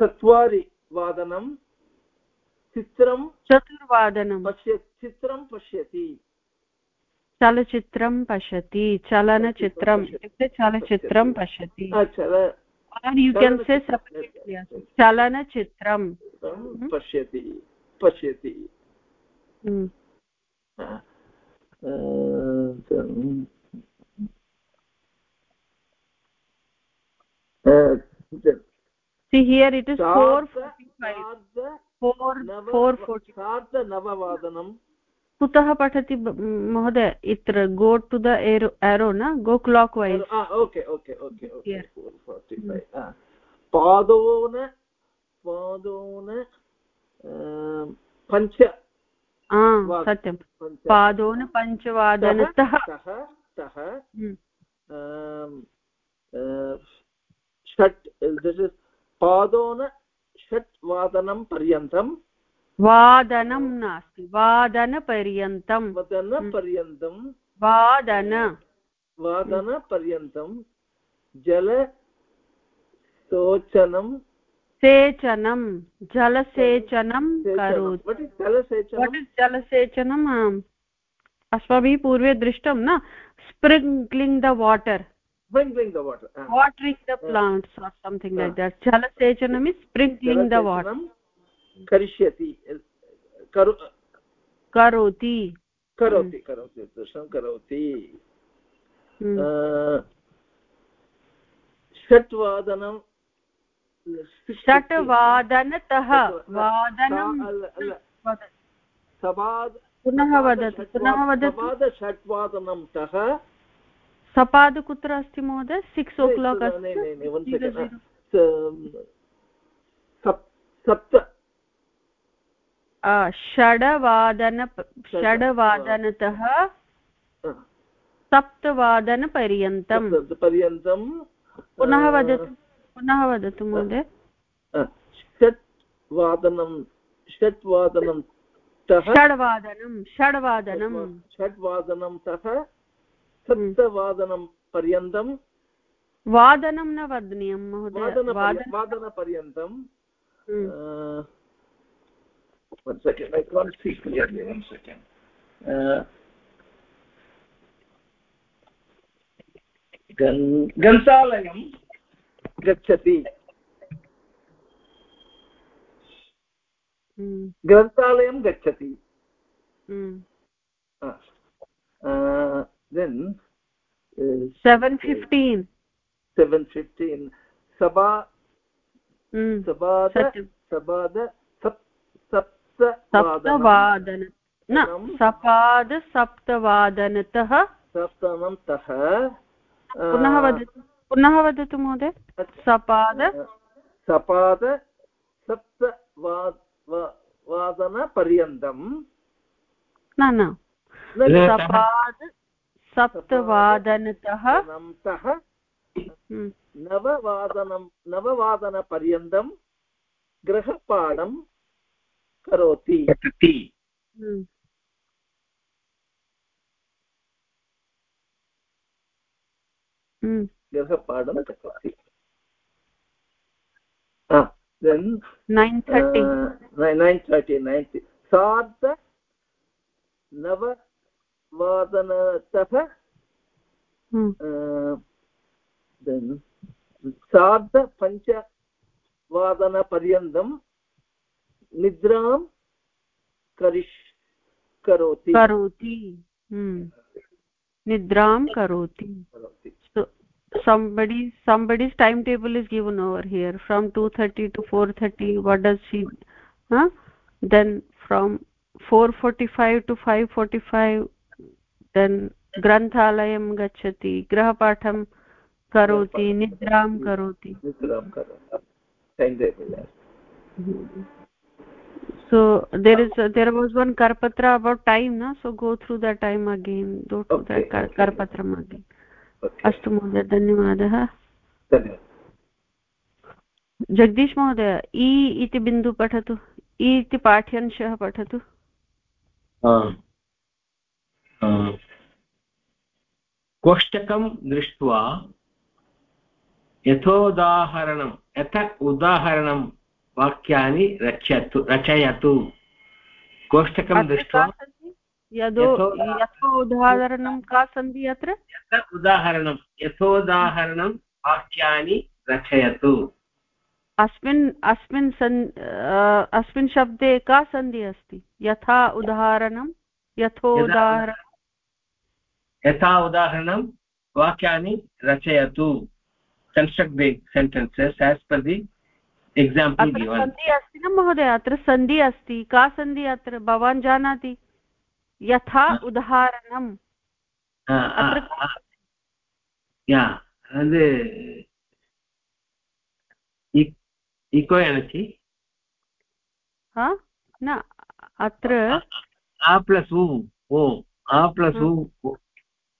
Speaker 2: चत्वारि वादनं चित्रं
Speaker 1: चतुर्वादनं
Speaker 2: पश्य चित्रं पश्यति।
Speaker 1: चलचित्रं पश्यति चलनचित्रम् इत्युक्ते चलचित्रं पश्यति। यु केन् से चलनचित्रं
Speaker 2: पश्यति पश्यति।
Speaker 1: see here it is 445
Speaker 2: सार्धनववादनं
Speaker 1: कुतः पठति महोदय? इत्र go to the arrow arrow न? Go clockwise
Speaker 2: okay okay okay पादोन पादोन पञ्च
Speaker 1: सत्यं पादोन पञ्चवादनतः
Speaker 2: षट् पादोन षट् वादनं पर्यन्तं
Speaker 1: वादनं नास्ति वादनपर्यन्तं
Speaker 2: वदनपर्यन्तं
Speaker 1: वादन
Speaker 2: वादनपर्यन्तं जलशोचनं
Speaker 1: सेचनं जलसेचनं करोति जलसेचनम् आम् अस्माभिः पूर्वे दृष्टं न sprinkling the water
Speaker 2: sprinkling the water uh.
Speaker 1: watering the plants or something uh. like that jala sechanam is sprinkling the water
Speaker 2: karishyati karu
Speaker 1: karoti
Speaker 2: karoti karoti darshanam karoti षट्वादनं
Speaker 1: षट्वादनतः वादनं पुनः वदतु पुनः वदतु।
Speaker 2: षट्वादनं तः
Speaker 1: सपाद कुत्र अस्ति महोदय? सिक्स् ओ क्लाक् अस्ति?
Speaker 2: सप्त
Speaker 1: षड्वादन षड्वादनतः सप्तवादनपर्यन्तं
Speaker 2: पर्यन्तं
Speaker 1: पुनः वदतु पुनः वदतु महोदय
Speaker 2: षट् वादनं षट् वादनं
Speaker 1: षड्वादनं षड्वादनं
Speaker 2: षड्वादनं तः सप्तवादनं पर्यन्तं
Speaker 1: वादनं न वदनीयं महोदय
Speaker 2: वादनपर्यन्तं one second i can't see clearly one second uh, ग्रन्थालयं गच्छति ग्रन्थालयं गच्छति then
Speaker 1: uh, 715
Speaker 2: 715 sabha mm. sabada sabada sap
Speaker 1: सप्तवादन न सपाद सप्तवादनतः।
Speaker 2: सप्तमतः
Speaker 1: पुनः वदतु पुनः वदतु महोदय। सपाद।
Speaker 2: सपाद सप्तवादनपर्यन्तं।
Speaker 1: न न। सपाद सप्तवादनतः।
Speaker 2: हम्म। नववादनं नववादनपर्यन्तं गृहपाठं करोति। हम्म। हम्म। गृहपाठं करोति नैन् थर्टि नैन् सार्ध नववादनतः सार्धपञ्चवादनपर्यन्तं निद्रां करिष् करोति
Speaker 1: करोति निद्रां करोति somebody somebody's timetable is given over here from 2:30 to 4:30 what does she huh then from 445 to 545 then ग्रन्थालयं गच्छति गृहपाठं करोति निद्रां करोति so there is uh, there was one karpatra about time na so go through that time again go through
Speaker 2: Okay.
Speaker 1: that kar- karpatram again
Speaker 2: okay
Speaker 1: अस्तु महोदय धन्यवादः
Speaker 2: धन्यवादः
Speaker 1: जगदीश महोदय इ इति बिन्दु पठतु इ इति पाठ्यांशः पठतु
Speaker 3: कोष्टकं दृष्ट्वा यथोदाहरणं यथ उदाहरणं वाक्यानि रचयतु। रचयतु कोष्टकं दृष्ट्वा
Speaker 1: उदाहरणं का सन्धि अत्र?
Speaker 3: यथ उदाहरणं यथोदाहरणं वाक्यानि रचयतु।
Speaker 1: अस्मिन् अस्मिन् सन् अस्मिन् शब्दे का सन्धि अस्ति? यथा उदाहरणं यथोदाहरणं
Speaker 3: यथा उदाहरणं वाक्यानि रचयतु। Construct the sentences as per
Speaker 1: the
Speaker 3: example
Speaker 1: सन्धि अस्ति न महोदय अत्र सन्धि अस्ति। का सन्धि अत्र? भवान् जानाति। यथा उदाहरणम्। न अत्र
Speaker 3: आ प्लस् उ ओ। आ प्लस् उ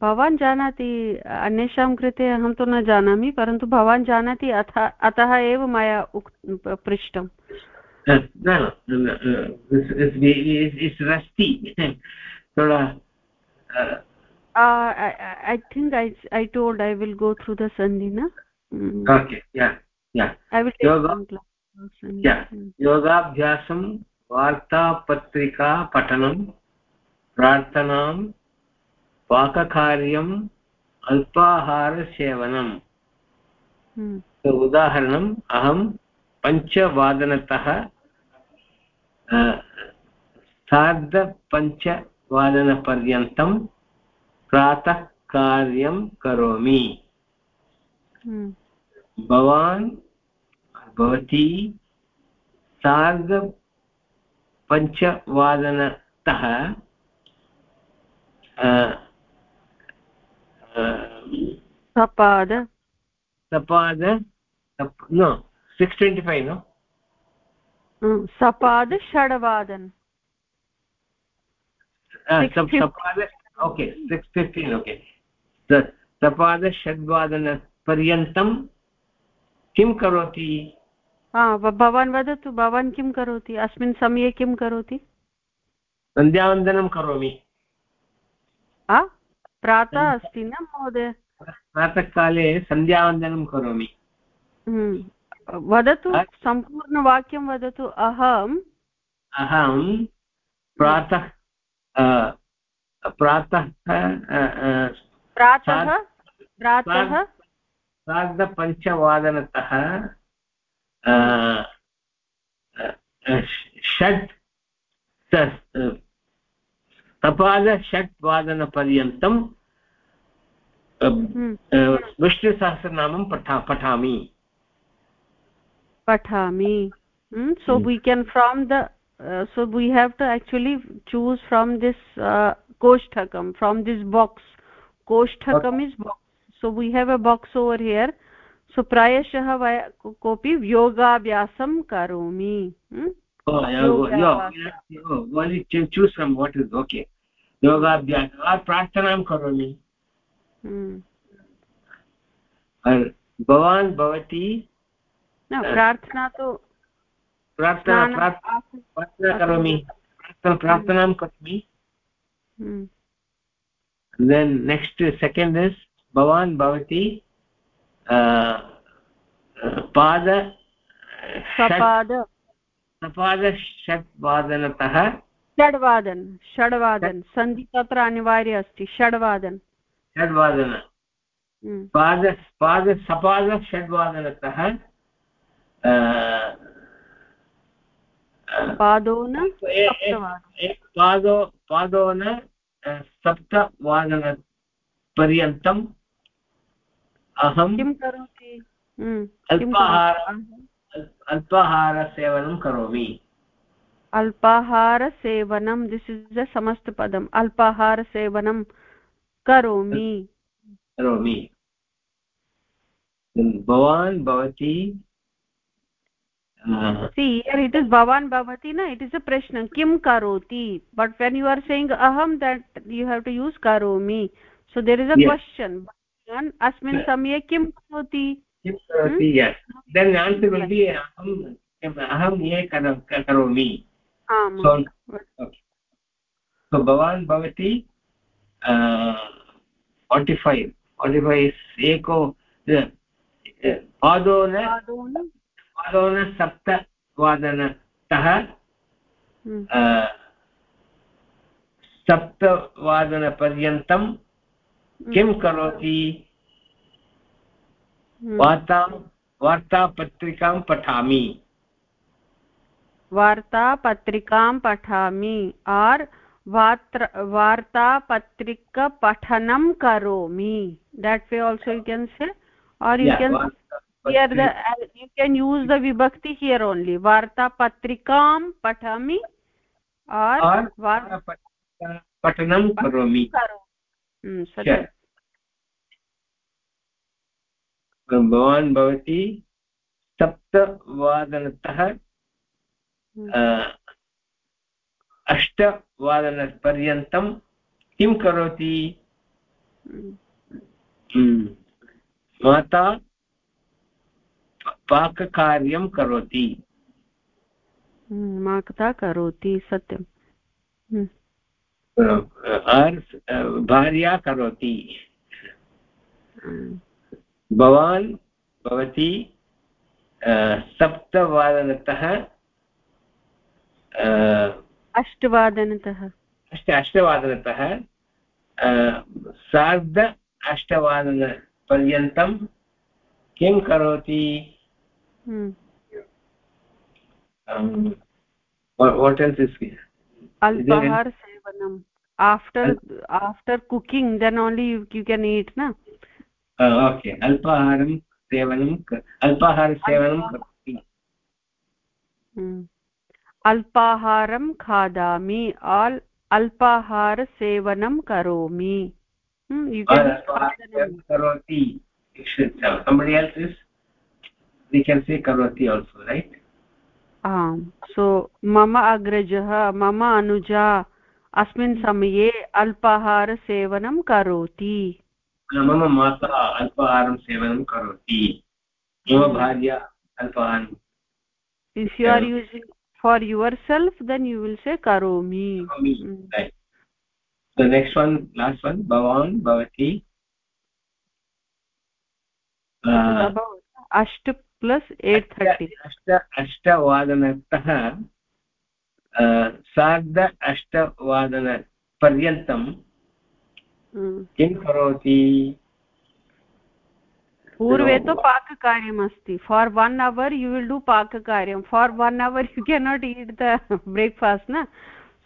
Speaker 1: भवान् जानाति अन्येषां कृते अहं तु न जानामि परन्तु भवान् जानाति अथ अतः एव मया उक् पृष्टम्। I think I told I will go through the sandhi न
Speaker 3: योगाभ्यासं वार्तापत्रिकापठनं प्रार्थनां पाककार्यम् अल्पाहारसेवनम्
Speaker 1: Mm.
Speaker 3: उदाहरणम् अहं पञ्चवादनतः सार्धपञ्चवादनपर्यन्तं प्रातः कार्यं करोमि
Speaker 1: Mm.
Speaker 3: भवान् भवती सार्धपञ्चवादनतः
Speaker 1: सपाद
Speaker 3: सपाद no six twenty five
Speaker 1: no. सपाद षड्वादन
Speaker 3: सपाद ओके सिक्स् फिफ्टीन् ओके सपाद षड्वादनपर्यन्तं किं करोति
Speaker 1: भवान् वदतु भवान् किं करोति अस्मिन् समये किं करोति
Speaker 3: सन्ध्यावन्दनं करोमि
Speaker 1: प्रातः अस्ति न महोदय?
Speaker 3: प्रातःकाले सन्ध्यावन्दनं करोमि।
Speaker 1: हम्म। वदतु सम्पूर्णवाक्यं वदतु अहं
Speaker 3: अहं प्रातः प्रातः
Speaker 1: प्रातः प्रातः?
Speaker 3: सार्धपञ्चवादनतः षट् स- सपादषट्वादनपर्यन्तं अ,
Speaker 1: हम्म,
Speaker 3: अ, विष्णुसहस्रनामं पठा पठामि।
Speaker 1: पठामि। So we can from the so we have to actually choose from this कोष्ठकं from this box कोष्ठकम् is box so we have a box over here so
Speaker 3: प्रायशः वय कोऽपि योगाभ्यासं करोमि।
Speaker 1: योगाभ्यासं।
Speaker 3: करोमि। भवान् भवती
Speaker 1: न प्रार्थना तो
Speaker 3: प्रार्थना करोमि प्रार्थनां करोमि. देन् नेक्स्ट् सेकेण्ड् इस् भवान् भवती पाद
Speaker 1: सपाद
Speaker 3: सपाद षट्वादनतः
Speaker 1: षड्वादन षड्वादन. सन्धि तत्र अनिवार्य अस्ति षड्वादन.
Speaker 3: षड्वादन।
Speaker 1: Hmm.
Speaker 3: पाद पाद सपाद षड्वादनतः अ, अ,
Speaker 1: पादो न
Speaker 3: ए- ए-
Speaker 1: सप्तवादन।
Speaker 3: एक पादो पादो न सप्तवादनपर्यन्तम् अहं
Speaker 1: किं करोति?
Speaker 3: अल्पाहार अल्पाहारसेवनं करोमि।
Speaker 1: अल्पाहारसेवनं दिस् इस् द समस्तपदम् अल्पाहारसेवनं करोमि।
Speaker 3: करोमि। भवान् भवति
Speaker 1: सी हियर् इट् इस् भवान् भवति न इट् इस् अ प्रश्न किं करोति? But when you are saying अहं that you have to use करोमि। So there is a question
Speaker 3: अस्मिन् समये किं करोति? भवान् भवति 45 45 is eko आदो न पादोनसप्तवादनतः
Speaker 1: हम्म।
Speaker 3: सप्तवादनपर्यन्तं
Speaker 1: हम्म।
Speaker 3: किं करोति
Speaker 1: हम्म।
Speaker 3: वार्तां वार्तापत्रिकां पठामि
Speaker 1: वार्तापत्रिकां पठामि आर् वार्तापत्रिकपठनं करोमि। That way also you can say or you can hear the you can use the vibhakti here only वार्तापत्रिकां पठामि
Speaker 3: और् पठनं
Speaker 1: करोमि।
Speaker 3: भवान् भवती सप्तवादनतः अष्टवादनपर्यन्तं किं करोति? माता पाककार्यं करोति।
Speaker 1: हम्म, माता करोति सत्यं हम्म।
Speaker 3: भार्या करोति। हम्म। भवान् भवती सप्तवादनतः
Speaker 1: अष्टवादनतः।
Speaker 3: अष्ट अष्टवादनतः सार्ध अष्टवादनपर्यन्तं किं करोति?
Speaker 1: अं, अल्पाहारसेवनम्।
Speaker 3: आफ्टर् आफ्टर् कुकिङ्ग् न ओके अल्पाहारं सेवनं
Speaker 1: अल्पाहारसेवनं अल्पाहारं खादामि आल् अल्पाहारसेवनं करोमि।
Speaker 3: करोति somebody else is we can say karoti also right?
Speaker 1: आम् सो मम अग्रजः मम अनुजा अस्मिन् समये अल्पाहारसेवनं करोति।
Speaker 3: मम माता अल्पाहारं सेवनं करोति। मम भार्या अल्पाहारं
Speaker 1: if you are using for yourself then you will say karomi mm.
Speaker 3: right the next one last one bhavan bhavati
Speaker 1: अष्ट प्लस् एट् थर्टि
Speaker 3: अष्ट अष्टवादनतः सार्ध अष्टवादनपर्यन्तं
Speaker 1: हम्म।
Speaker 3: किं करोति
Speaker 1: पूर्वे तु पाककार्यम् अस्ति for one hour you will do पाककार्यं for one hour you cannot eat the breakfast न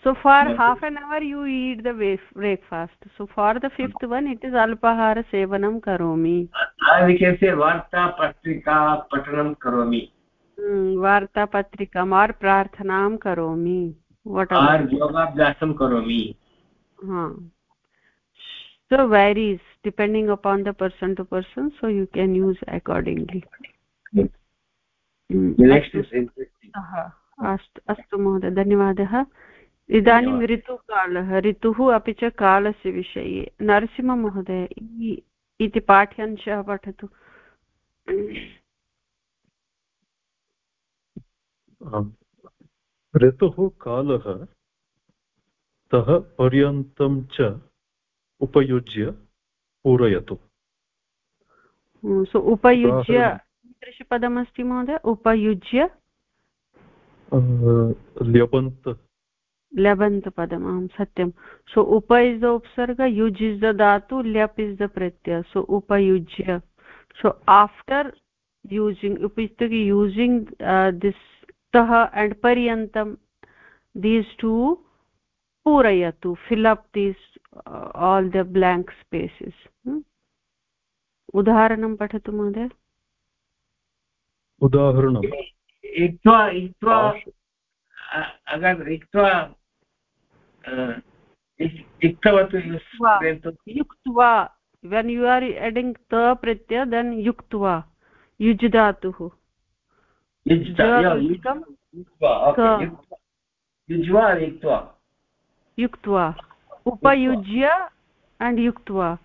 Speaker 1: so for half an hour you eat the breakfast so for the fifth one it is अल्पाहारसेवनं करोमि वार्तापत्रिकाम्
Speaker 3: आर् प्रार्थनां करोमि योगाभ्यासं
Speaker 1: करोमि सो वेरीस् depending upon the person to person so you can use accordingly
Speaker 3: hmm. the next is interesting
Speaker 1: अस्तु अस्तु महोदय धन्यवादः इदानीं ऋतुकालः ऋतुः अपि च कालस्य विषये नरसिंहमहोदय इति पाठ्यांशः पठतु
Speaker 5: ऋतुः कालः तः पर्यन्तं च उपयुज्य पूरयतु।
Speaker 1: सो उपयुज्य कीदृशपदमस्ति महोदय उपयुज्य?
Speaker 5: ल्यबन्त
Speaker 1: लबन्तपदम् आं सत्यं सो उप इस् द उपसर्ग युज् इस् द धातु ल्यप् इस् द प्रत्यय सो उपयुज्य। So after using upistaki using uh, this tah and paryantam these two purayatu fill up these all the blank spaces hmm? उदाहरणं पठतु महोदय
Speaker 5: उदाहरणम्
Speaker 3: इक्त्वा इक्त्वा अगर इक्त्वा इक्तवत्
Speaker 1: युक्त्वा when you are adding ta pratyaya then yuktva yujdatuh yuj dhatuh
Speaker 3: yujva
Speaker 1: yuktva
Speaker 3: उपयुज्य अण्ड् युक्त्वा।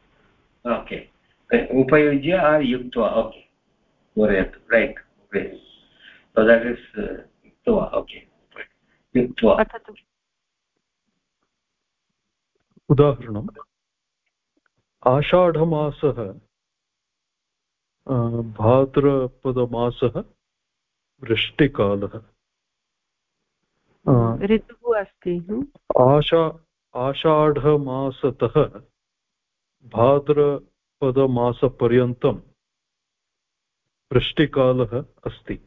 Speaker 3: ओके उपयुज्य आर् युक्त्वा ओके
Speaker 5: उदाहरणम्। आषाढमासः अं, भाद्रपदमासः वृष्टिकालः।
Speaker 1: अं, ऋतुः अस्ति
Speaker 5: आशा आषाढमासतः भाद्रपदमासपर्यन्तं वृष्टिकालः अस्ति।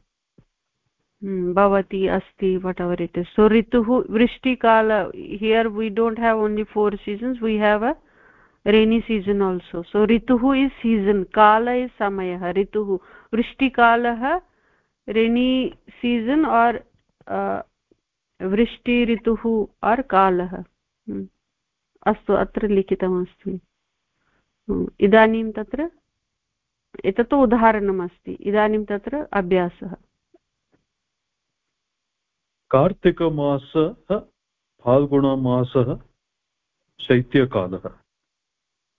Speaker 1: भवति अस्ति whatever it is so ऋतुः, वृष्टिकाल here we don't have only four seasons we have a rainy season also so ऋतुः इस् सीजन् काल इस् समयः। ऋतुः, वृष्टिकालः रेनी सीजन् और् वृष्टि ऋतुः और् कालः। अस्तु अत्र लिखितमस्ति। इदानीं तत्र एतत् उदाहरणमस्ति। इदानीं तत्र अभ्यासः।
Speaker 5: कार्तिकमासः फाल्गुणमासः शैत्यकालः।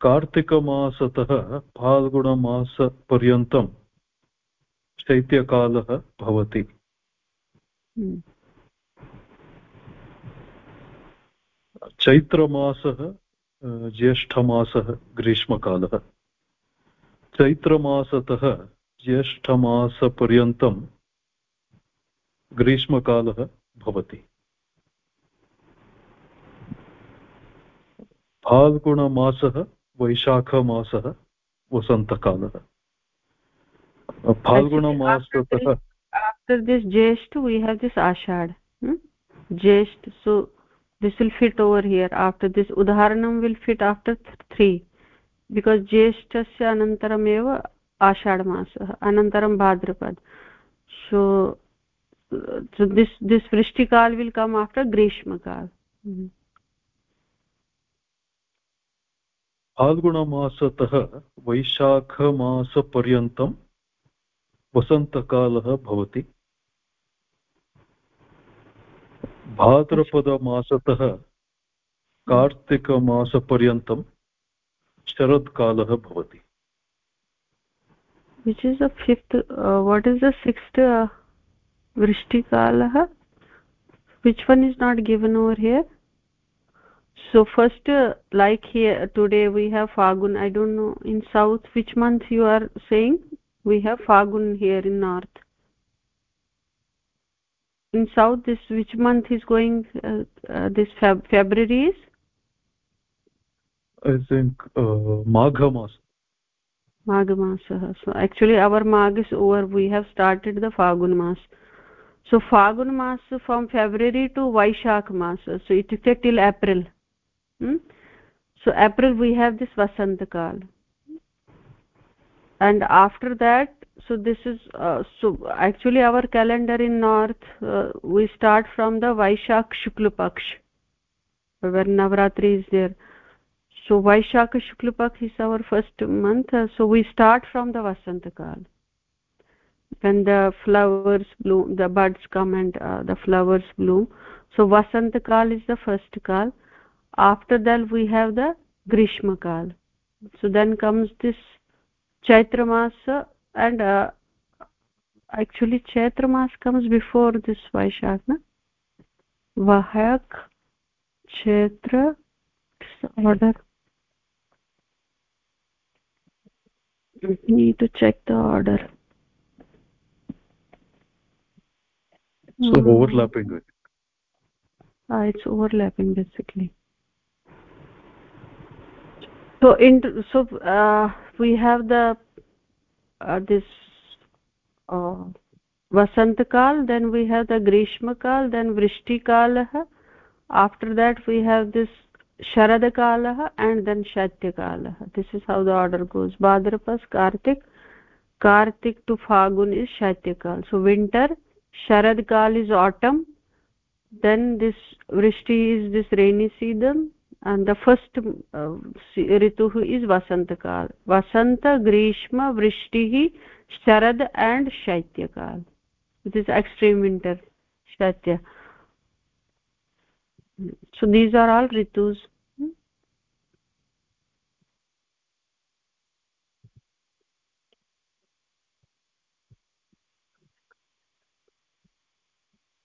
Speaker 5: कार्तिकमासतः फाल्गुणमासपर्यन्तं शैत्यकालः भवति। चैत्रमासः ज्येष्ठमासः ग्रीष्मकालः। चैत्रमासतः ज्येष्ठमासपर्यन्तं ग्रीष्मकालः भवति। फाल्गुणमासः, वैशाखमासः, वसन्तकालः। फाल्गुणमासतः
Speaker 1: after this jesht we have jesht so this will fit over here after this udaharanam will fit after 3 because jeshtस्य अनन्तरमेव Ashadh मासः अनन्तरं भाद्रपद so so this this vrishtikal will come after grishmakal mm -hmm.
Speaker 5: फाल्गुणमासतः वैशाखमासपर्यन्तं वसन्तकालः भवति भाद्रपदमासतः कार्तिकमासपर्यन्तं शरत्कालः भवति।
Speaker 1: Which is fifth what is sixth वृष्टिकालः? Which one is not given over here so first like here today we have Phagun I don't know in south which month you are saying we have Phagun here in north in south this which month is going uh, uh, this Feb february is?
Speaker 5: I think uh, magha mas.
Speaker 1: Magha masah so actually our mag is over. We have started the fagun mas. So fagun mas from february to vaishak mas so it is till april. Hmm? so april we have this vasant kal and after that so this is uh, so actually our calendar in north uh, we start from the vaishak shukla paksh. Navratri is there. So vaishak shukla paksh is our first month. Uh, so we start from the vasant kal when the flowers bloom the buds come and uh, the flowers bloom. So vasant kal is the first kal after that we have the grishma kal so then comes this chaitra mas and uh, actually chaitra mas comes before this vaishak na vahak chaitra order we need to check the order.
Speaker 5: So mm. overlapping with
Speaker 1: ah, it's overlapping basically. So in so uh, we have the uh, this uh, vasantkal then we have the grishma kal then vrishti kalah after that we have this sharadakalah and then shaityakalah this is how the order goes. Bhadrapas kartik. Kartik to phagun is shaityakal so winter sharadkal is autumn. Then this vrishti is this rainy season and the first uh, ritu is vasantakal vasanta grishma vrishti sharad and shaityakal it is extreme winter shaitya so these are all ritus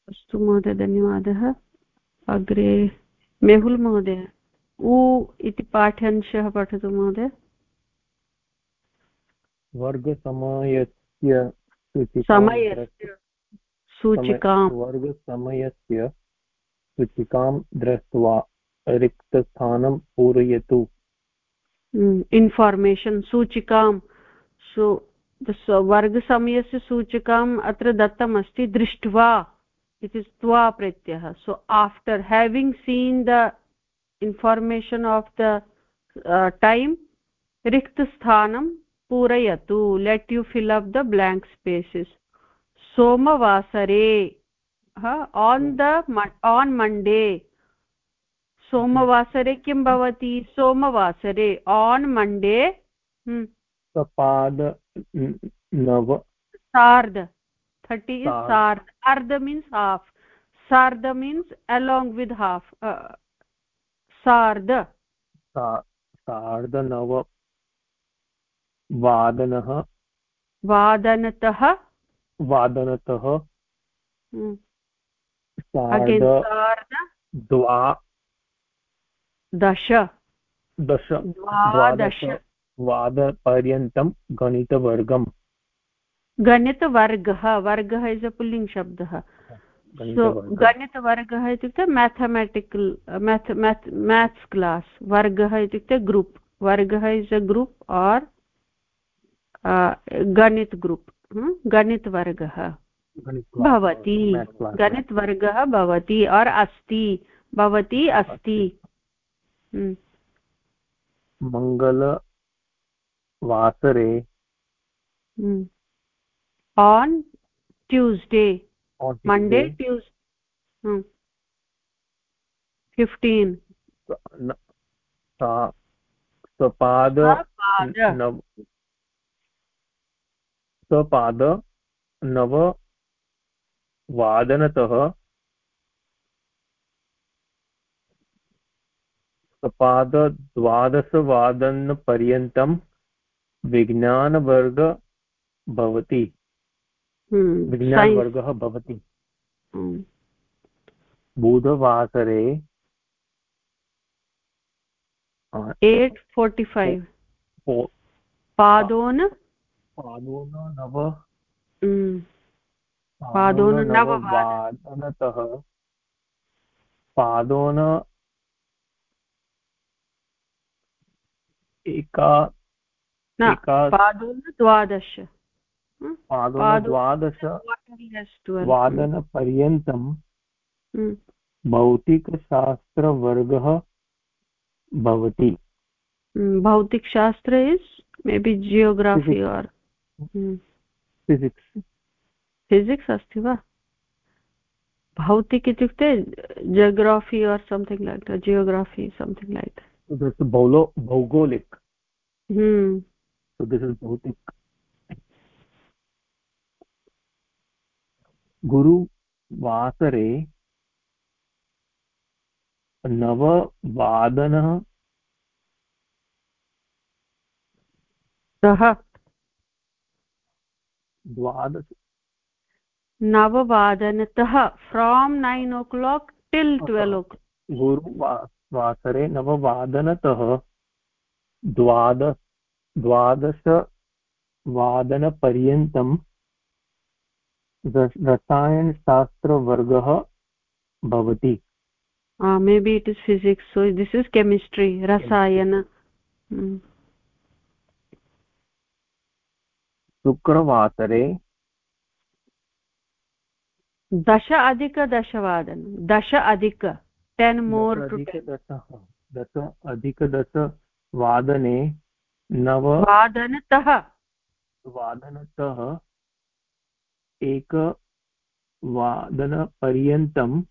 Speaker 1: अस्तु महोदय धन्यवादः अग्रे मेहुल् महोदय उ इति पाठ्यांशः पठतु महोदय।
Speaker 4: वर्गसमयस्य
Speaker 1: समयस्य सूचिकां।
Speaker 4: वर्गसमयस्य सूचिकां दृष्ट्वा रिक्तस्थानं पूरयतु।
Speaker 1: इन्फार्मेशन् सूचिकां। सो वर्गसमयस्य सूचिकाम् अत्र दत्तमस्ति दृष्ट्वा is twa pratyah so after having seen the information of the uh, time rikt sthanam purayatu let you fill up the blank spaces somavasare ha on the on monday सोमवासरे किं भवति सोमवासरे आन् मण्डे
Speaker 4: सपाद नव
Speaker 1: सार्ध thirty is sard ardha means half sardha means along with half uh, sardha
Speaker 4: सार्धनव वादनः।
Speaker 1: वादनतः।
Speaker 4: वादनतः।
Speaker 1: द्वा। दश।
Speaker 4: दश। द्वादश। वादपर्यन्तं गणितवर्गम्।
Speaker 1: गणितवर्गः। वर्गः इस् अ पुल्लिङ्ग् शब्दः गणितवर्गः इत्युक्ते मेथमेटिकल् मेथ् मेथ् मेथ्स् क्लास् वर्गः इत्युक्ते ग्रूप् वर्गः इस् अ ग्रूप् आर् गणित ग्रूप् गणितवर्गः भवति। गणितवर्गः भवति और् अस्ति भवति अस्ति।
Speaker 4: मङ्गलवासरे
Speaker 1: tuesday on monday tuesday hmm. 15
Speaker 4: सपाद नव सपाद नव वादनतः सपादद्वादशवादनपर्यन्तं विज्ञानवर्ग भवति। विज्ञानवर्गः भवति।
Speaker 1: हम्म।
Speaker 4: बुधवासरे
Speaker 1: एट् फोर्टि फैव् पादोन।
Speaker 4: पादोन नव।
Speaker 1: हम्म। पादोन
Speaker 4: नववादनतः पादोन एका
Speaker 1: पादोन द्वादश।
Speaker 4: द्वादश वादनपर्यन्तं हम्म। भौतिकशास्त्रवर्गः भवति।
Speaker 1: हम्म, भौतिकशास्त्र is maybe geography or
Speaker 4: physics
Speaker 1: physics अस्ति वा? भौतिक इत्युक्ते geography or something like geography something like
Speaker 4: भौगोलिक्। भौतिक। गुरुवासरे नववादनः।
Speaker 1: सः।
Speaker 4: द्वादश।
Speaker 1: नववादनतः from nine o'clock till twelve o'clock
Speaker 4: गुरुवासरे नववादनतः द्वादश द्वादशवादनपर्यन्तं रसायनशास्त्रवर्गः भवति।
Speaker 1: Maybe it is physics so this is chemistry रसायन।
Speaker 4: शुक्रवासरे
Speaker 1: दश अधिक दशवादन। दश अधिक टेन् मोर्
Speaker 4: दश अधिकदशवादने नव
Speaker 1: वादनतः।
Speaker 4: वादनतः एकवादनपर्यन्तं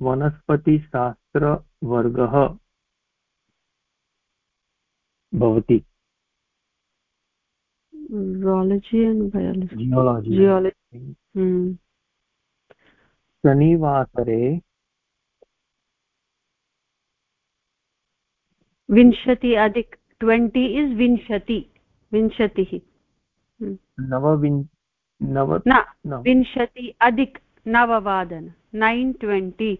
Speaker 4: वनस्पतिशास्त्रवर्गः भवति।
Speaker 1: Zoology and biology.
Speaker 4: जियोलजि
Speaker 1: geology. Hmm.
Speaker 4: शनिवासरे
Speaker 1: विंशति अधिक ट्वेण्टि इस् विंशति विंशतिः।
Speaker 4: नवविं नव
Speaker 1: न विंशति अधिक नववादन नैन् ट्वेण्टि।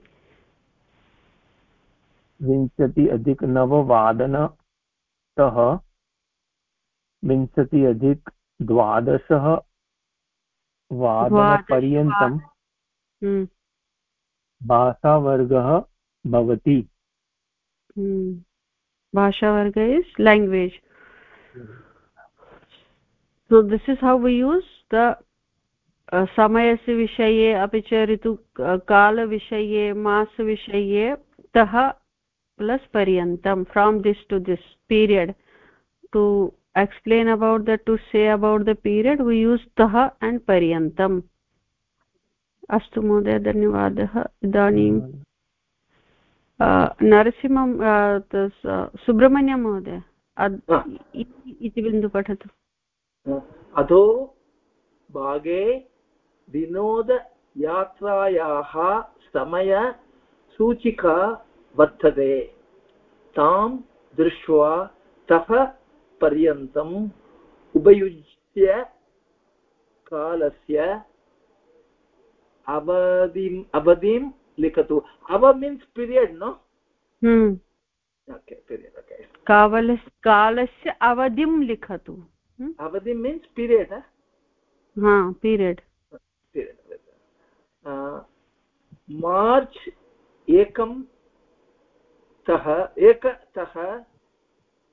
Speaker 4: विंशति अधिक नववादनतः विंशति अधिक द्वादशः वादनपर्यन्तं
Speaker 1: हम्म,
Speaker 4: भाषावर्गः भवति।
Speaker 1: हम्म। भाषावर्ग is so this is how we use the uh, समयस्य विषये अपि च ऋतु कालविषये मासविषये तः प्लस् पर्यन्तं from this to this period to explain about the to say about the period we use tah and paryantam अस्तु महोदय धन्यवादः. इदानीं नरसिंहं सुब्रह्मण्यं महोदय इति बिन्दु पठतु.
Speaker 2: अधो भागे विनोदयात्रायाः समयसूचिका वर्तते। तां दृष्ट्वा तः पर्यन्तम् उपयुज्य कालस्य अवधिम् अवधिं लिखतु। अव मीन्स् पीरियड् नो
Speaker 1: कालस्य अवधिं लिखतु।
Speaker 2: अवधिं मीन्स् पीरियड्
Speaker 1: हा पीरियड्
Speaker 2: मार्च् एकं तः एकतः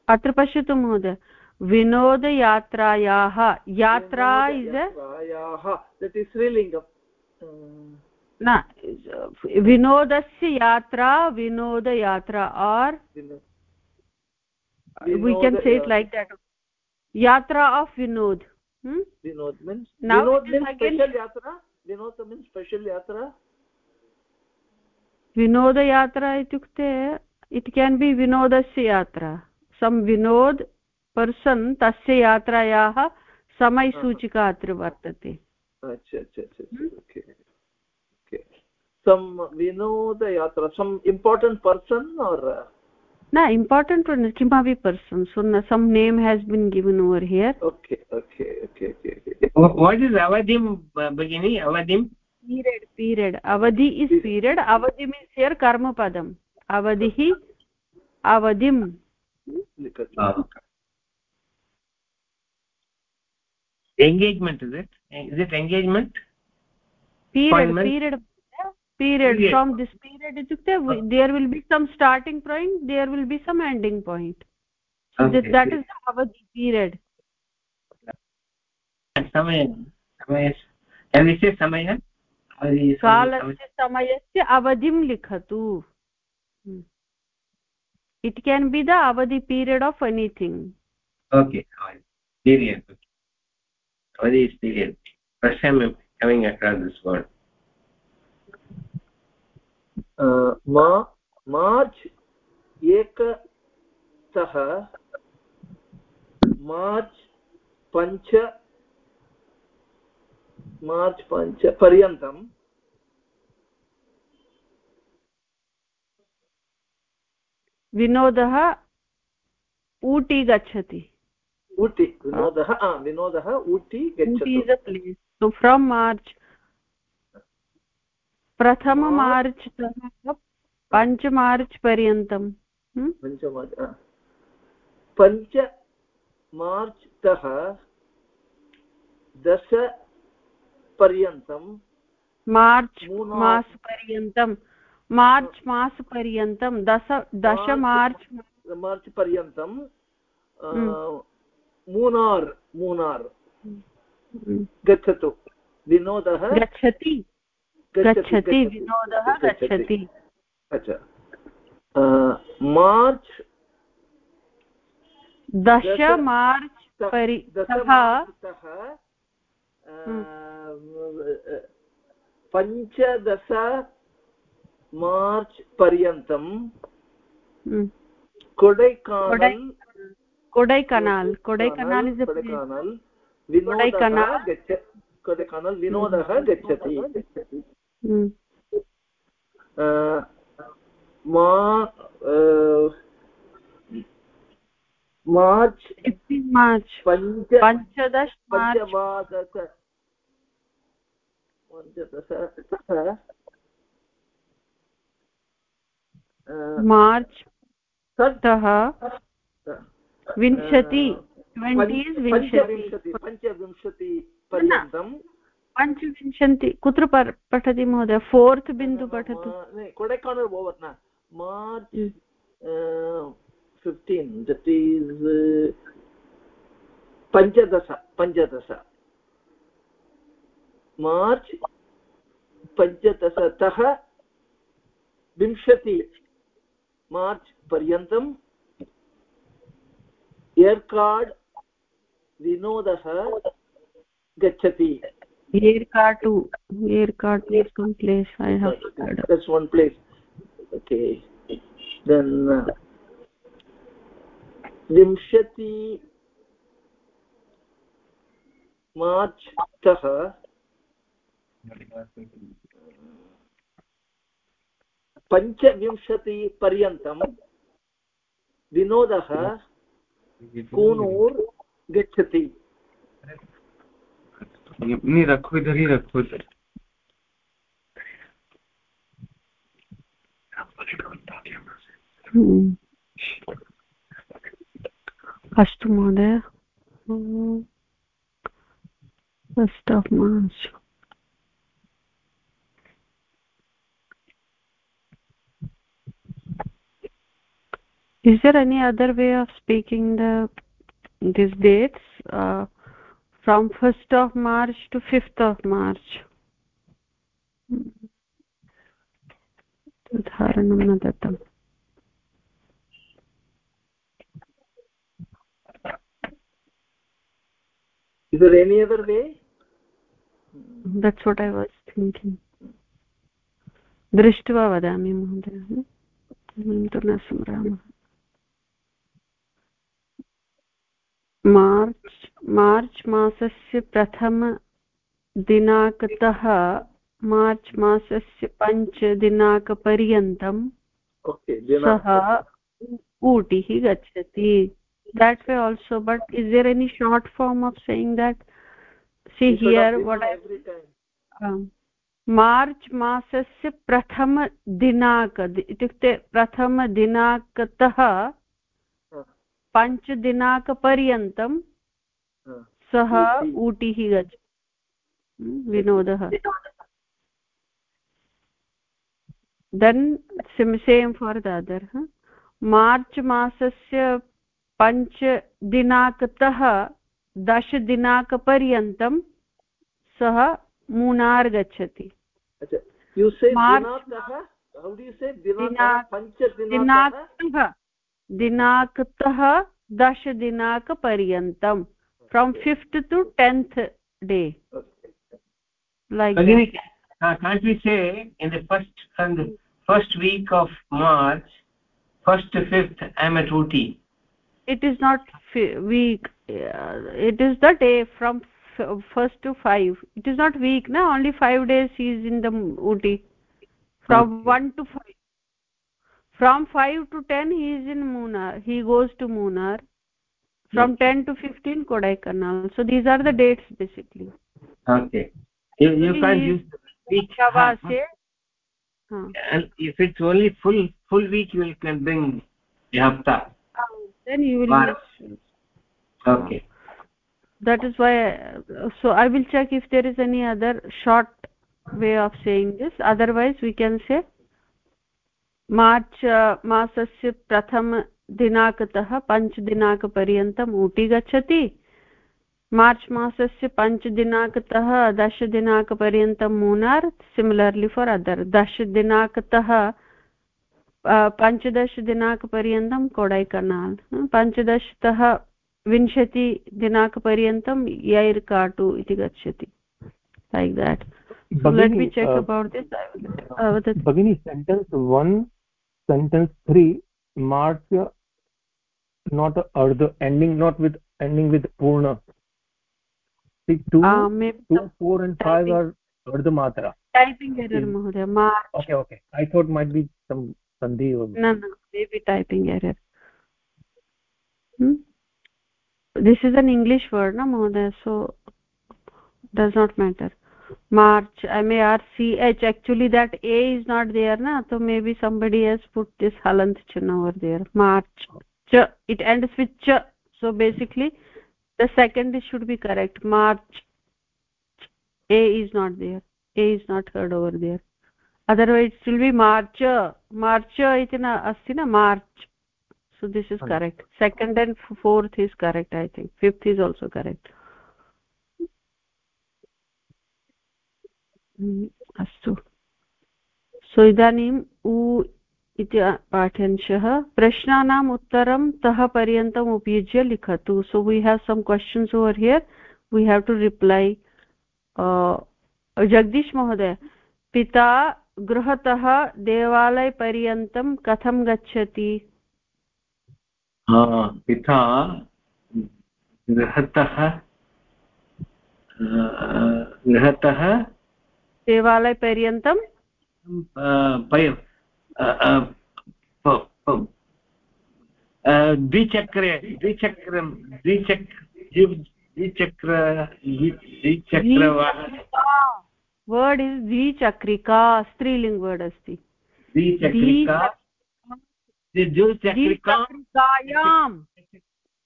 Speaker 1: अत्र पश्यतु महोदय। विनोदयात्रायाः यात्रा इस्
Speaker 2: दट् इस् श्रीलिङ्गम्।
Speaker 1: न विनोदस्य यात्रा विनोदयात्रा आर् we can say it like that. yatra of vinod
Speaker 2: Vinod means Vinod means Vinod यात्रा
Speaker 1: विनोदयात्रा इत्युक्ते इट् केन् बि विनोदस्य यात्रा सम् विनोद् पर्सन् तस्य यात्रायाः समयसूचिका अत्र वर्तते
Speaker 2: विनोदयात्रा some important person
Speaker 1: na important kimapi person so na, some name has been given over here
Speaker 2: okay okay okay okay
Speaker 3: what is avadim bagini avadim
Speaker 1: period period avadhi is period avadhi means here karma padam avadhi avadim
Speaker 3: engagement is it is it engagement
Speaker 1: period period period yes. from this period itukte there will be some starting point there will be some ending point so okay. that, that is the avadhi period
Speaker 3: समय समय
Speaker 1: कालस्य समयस्य अवधिं लिखतु it can be the avadhi period of anything
Speaker 3: okay period avadhi is period first time i'm coming across this word
Speaker 2: march एकतः March पञ्च मार्च् पञ्च पर्यन्तं
Speaker 1: विनोदः ऊटी गच्छति।
Speaker 2: ऊटि विनोदः विनोदः ऊटि गच्छति।
Speaker 1: फ्रम् मार्च् प्रथम मार्च् तः पञ्च मार्च् पर्यन्तं
Speaker 2: पञ्च मार्च् पञ्च मार्च् तः दश पर्यन्तं
Speaker 1: मार्च् मासपर्यन्तं मार्च् मासपर्यन्तं दश दश मार्च्
Speaker 2: मार्च् पर्यन्तं मूनार् मूनार्। गच्छतु। विनोदः।
Speaker 1: गच्छति। गच्छति विनोदः गच्छति।
Speaker 2: अच्छा। मार्च्
Speaker 1: दश मार्च् परि हम्म।
Speaker 2: पञ्चदश मार्च् पर्यन्तं
Speaker 1: हम्म,
Speaker 2: कोडैकानल्
Speaker 1: कोडैकनाल्। कोडैकनाल् इस्
Speaker 2: कोडैकानल् विनोदः
Speaker 1: कोडैकनाल्।
Speaker 2: कोडैकानल् विनोदः गच्छति। मार्च्
Speaker 1: मार्च्
Speaker 2: पञ्च
Speaker 1: पञ्चदश
Speaker 2: पञ्चवादश पञ्चदशतः अ,
Speaker 1: मार्च्
Speaker 2: षट्
Speaker 1: तः विंशति ट्वेण्टि विंशति
Speaker 2: पञ्चविंशति पर्यन्तं
Speaker 1: पञ्चविंशति कुत्र पठति महोदय? फोर्त् बिन्दु पठतु।
Speaker 2: कोडैकानल् ओवर् न। मार्च्. फिफ्टीन् दट् ఈజ్ पञ्चदश पञ्चदश। मार्च् पञ्चदशतः विंशति। मार्च् पर्यन्तं एर्काड् विनोदः गच्छति।
Speaker 1: एर्काटु एर्काटु is some place I have heard
Speaker 2: that's one place okay then uh, विंशति मार्च् तः पञ्चविंशतिपर्यन्तं विनोदः कूनूर् गच्छति
Speaker 3: नहीं रखो इधर ही रखो इधर
Speaker 1: हम्म. अस्तु महोदय first of March is there any other way of speaking the these dates uh, from 1st of march to 5th of march उदाहरणं न दत्तम्
Speaker 2: is there any other way
Speaker 1: that's what i was thinking दृष्ट्वा वदामि महोदय अहं तु न स्मरामः मार्च् मार्च् मासस्य प्रथमदिनाङ्कतः मार्च् मासस्य पञ्चदिनाङ्कपर्यन्तं सः ऊटिः गच्छति। That way also but is there any short form of saying that? See here what
Speaker 2: every time.
Speaker 1: Um, March मासस्य प्रथमदिनाङ्क इत्युक्ते प्रथमदिनाङ्कतः पञ्चदिनाङ्कपर्यन्तं सः ऊटिः. गच्छ। विनोदः। Then same for the other March मासस्य पञ्चदिनाङ्कतः दशदिनाङ्कपर्यन्तं सः मूनार् गच्छति।
Speaker 2: अच्छा
Speaker 1: दिनाङ्कतः दिनाङ्कतः दशदिनाङ्कपर्यन्तं from fifth to tenth day like
Speaker 3: Bhagini, uh, can't we say in the first the first week of march first to fifth i at uti
Speaker 1: it is not week uh, it is the day from first to five it is not week na only five days he is in the uti from
Speaker 3: Okay.
Speaker 1: 1 to 5 from 5 to 10 he is in munar he goes to munar from 10 to 15 kodaikanal. So these are the dates basically.
Speaker 3: Okay. You, you
Speaker 1: He
Speaker 3: can't use the week.
Speaker 1: Pravase huh.
Speaker 3: and if it's only full full week you can bring hafta.
Speaker 1: Then you will
Speaker 3: okay.
Speaker 1: That is why uh, so i will check if there is any other short way of saying this. Otherwise we can say March मासस्य प्रथमदिनाङ्कतः पञ्चदिनाङ्कपर्यन्तम् ऊटी गच्छति। March मासस्य पञ्चदिनाङ्कतः दशदिनाङ्कपर्यन्तं Munnar similarly for other दशदिनाङ्कतः पञ्चदशदिनाङ्कपर्यन्तं कोडैकनाल्। पञ्चदशतः विंशतिदिनाङ्कपर्यन्तं यैर्काटु इति गच्छति। Like that let me check about this
Speaker 4: bhagini sentence one sentence 3 marks not or the ending not with ending with purna. See 2 ah, two, 4 and 5 are ardha matra.
Speaker 1: Typing error mahoday
Speaker 4: okay okay. I thought might be some sandhi or
Speaker 1: no no maybe typing error. Hmm? this is an english word na mahoday so does not matter march m a r c h. Actually that a is not there na? So maybe somebody has put this halant chinna over there. March. Ch. It ends with ch. So basically the second should be correct. March. A is not there. A is not heard over there. Otherwise it will be march. March iti na asti na march. So this is correct. Second and fourth is correct i think. Fifth is also correct अस्तु। सो इदानीम् उ इति पाठ्यांशः प्रश्नानाम् उत्तरं तः पर्यन्तम् उपयुज्य लिखतु। So we have some questions over here we have to reply Jagdish महोदय, पिता गृहतः देवालयपर्यन्तं कथं गच्छति?
Speaker 3: पिता गृहतः गृहतः
Speaker 1: देवालयपर्यन्तं?
Speaker 3: द्विचक्रे द्विचक्रं द्विचक् द्विचक्र द्विचक्र
Speaker 1: वर्ड् इस् द्विचक्रिका। स्त्रीलिङ्ग् वर्ड् अस्ति। द्विचक्रिकायाम्।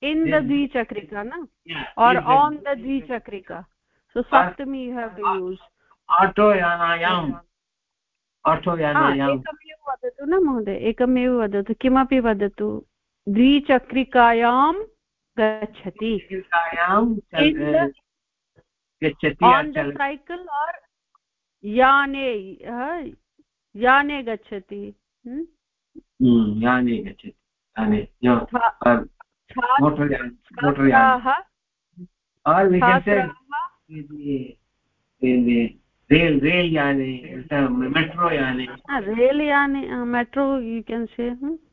Speaker 1: इन् द द्विचक्रिका न? और् आन् द द्विचक्रिका। Saptami you have to use एकमेव वदतु न महोदय एकमेव वदतु किमपि वदतु। द्विचक्रिकायां गच्छति। सैकल् और् याने याने गच्छति।
Speaker 3: याने गच्छति। याने
Speaker 1: छात्राः
Speaker 3: रेल् रेल् याने मेट्रो याने।
Speaker 1: रेल् याने मेट्रो यु केन् से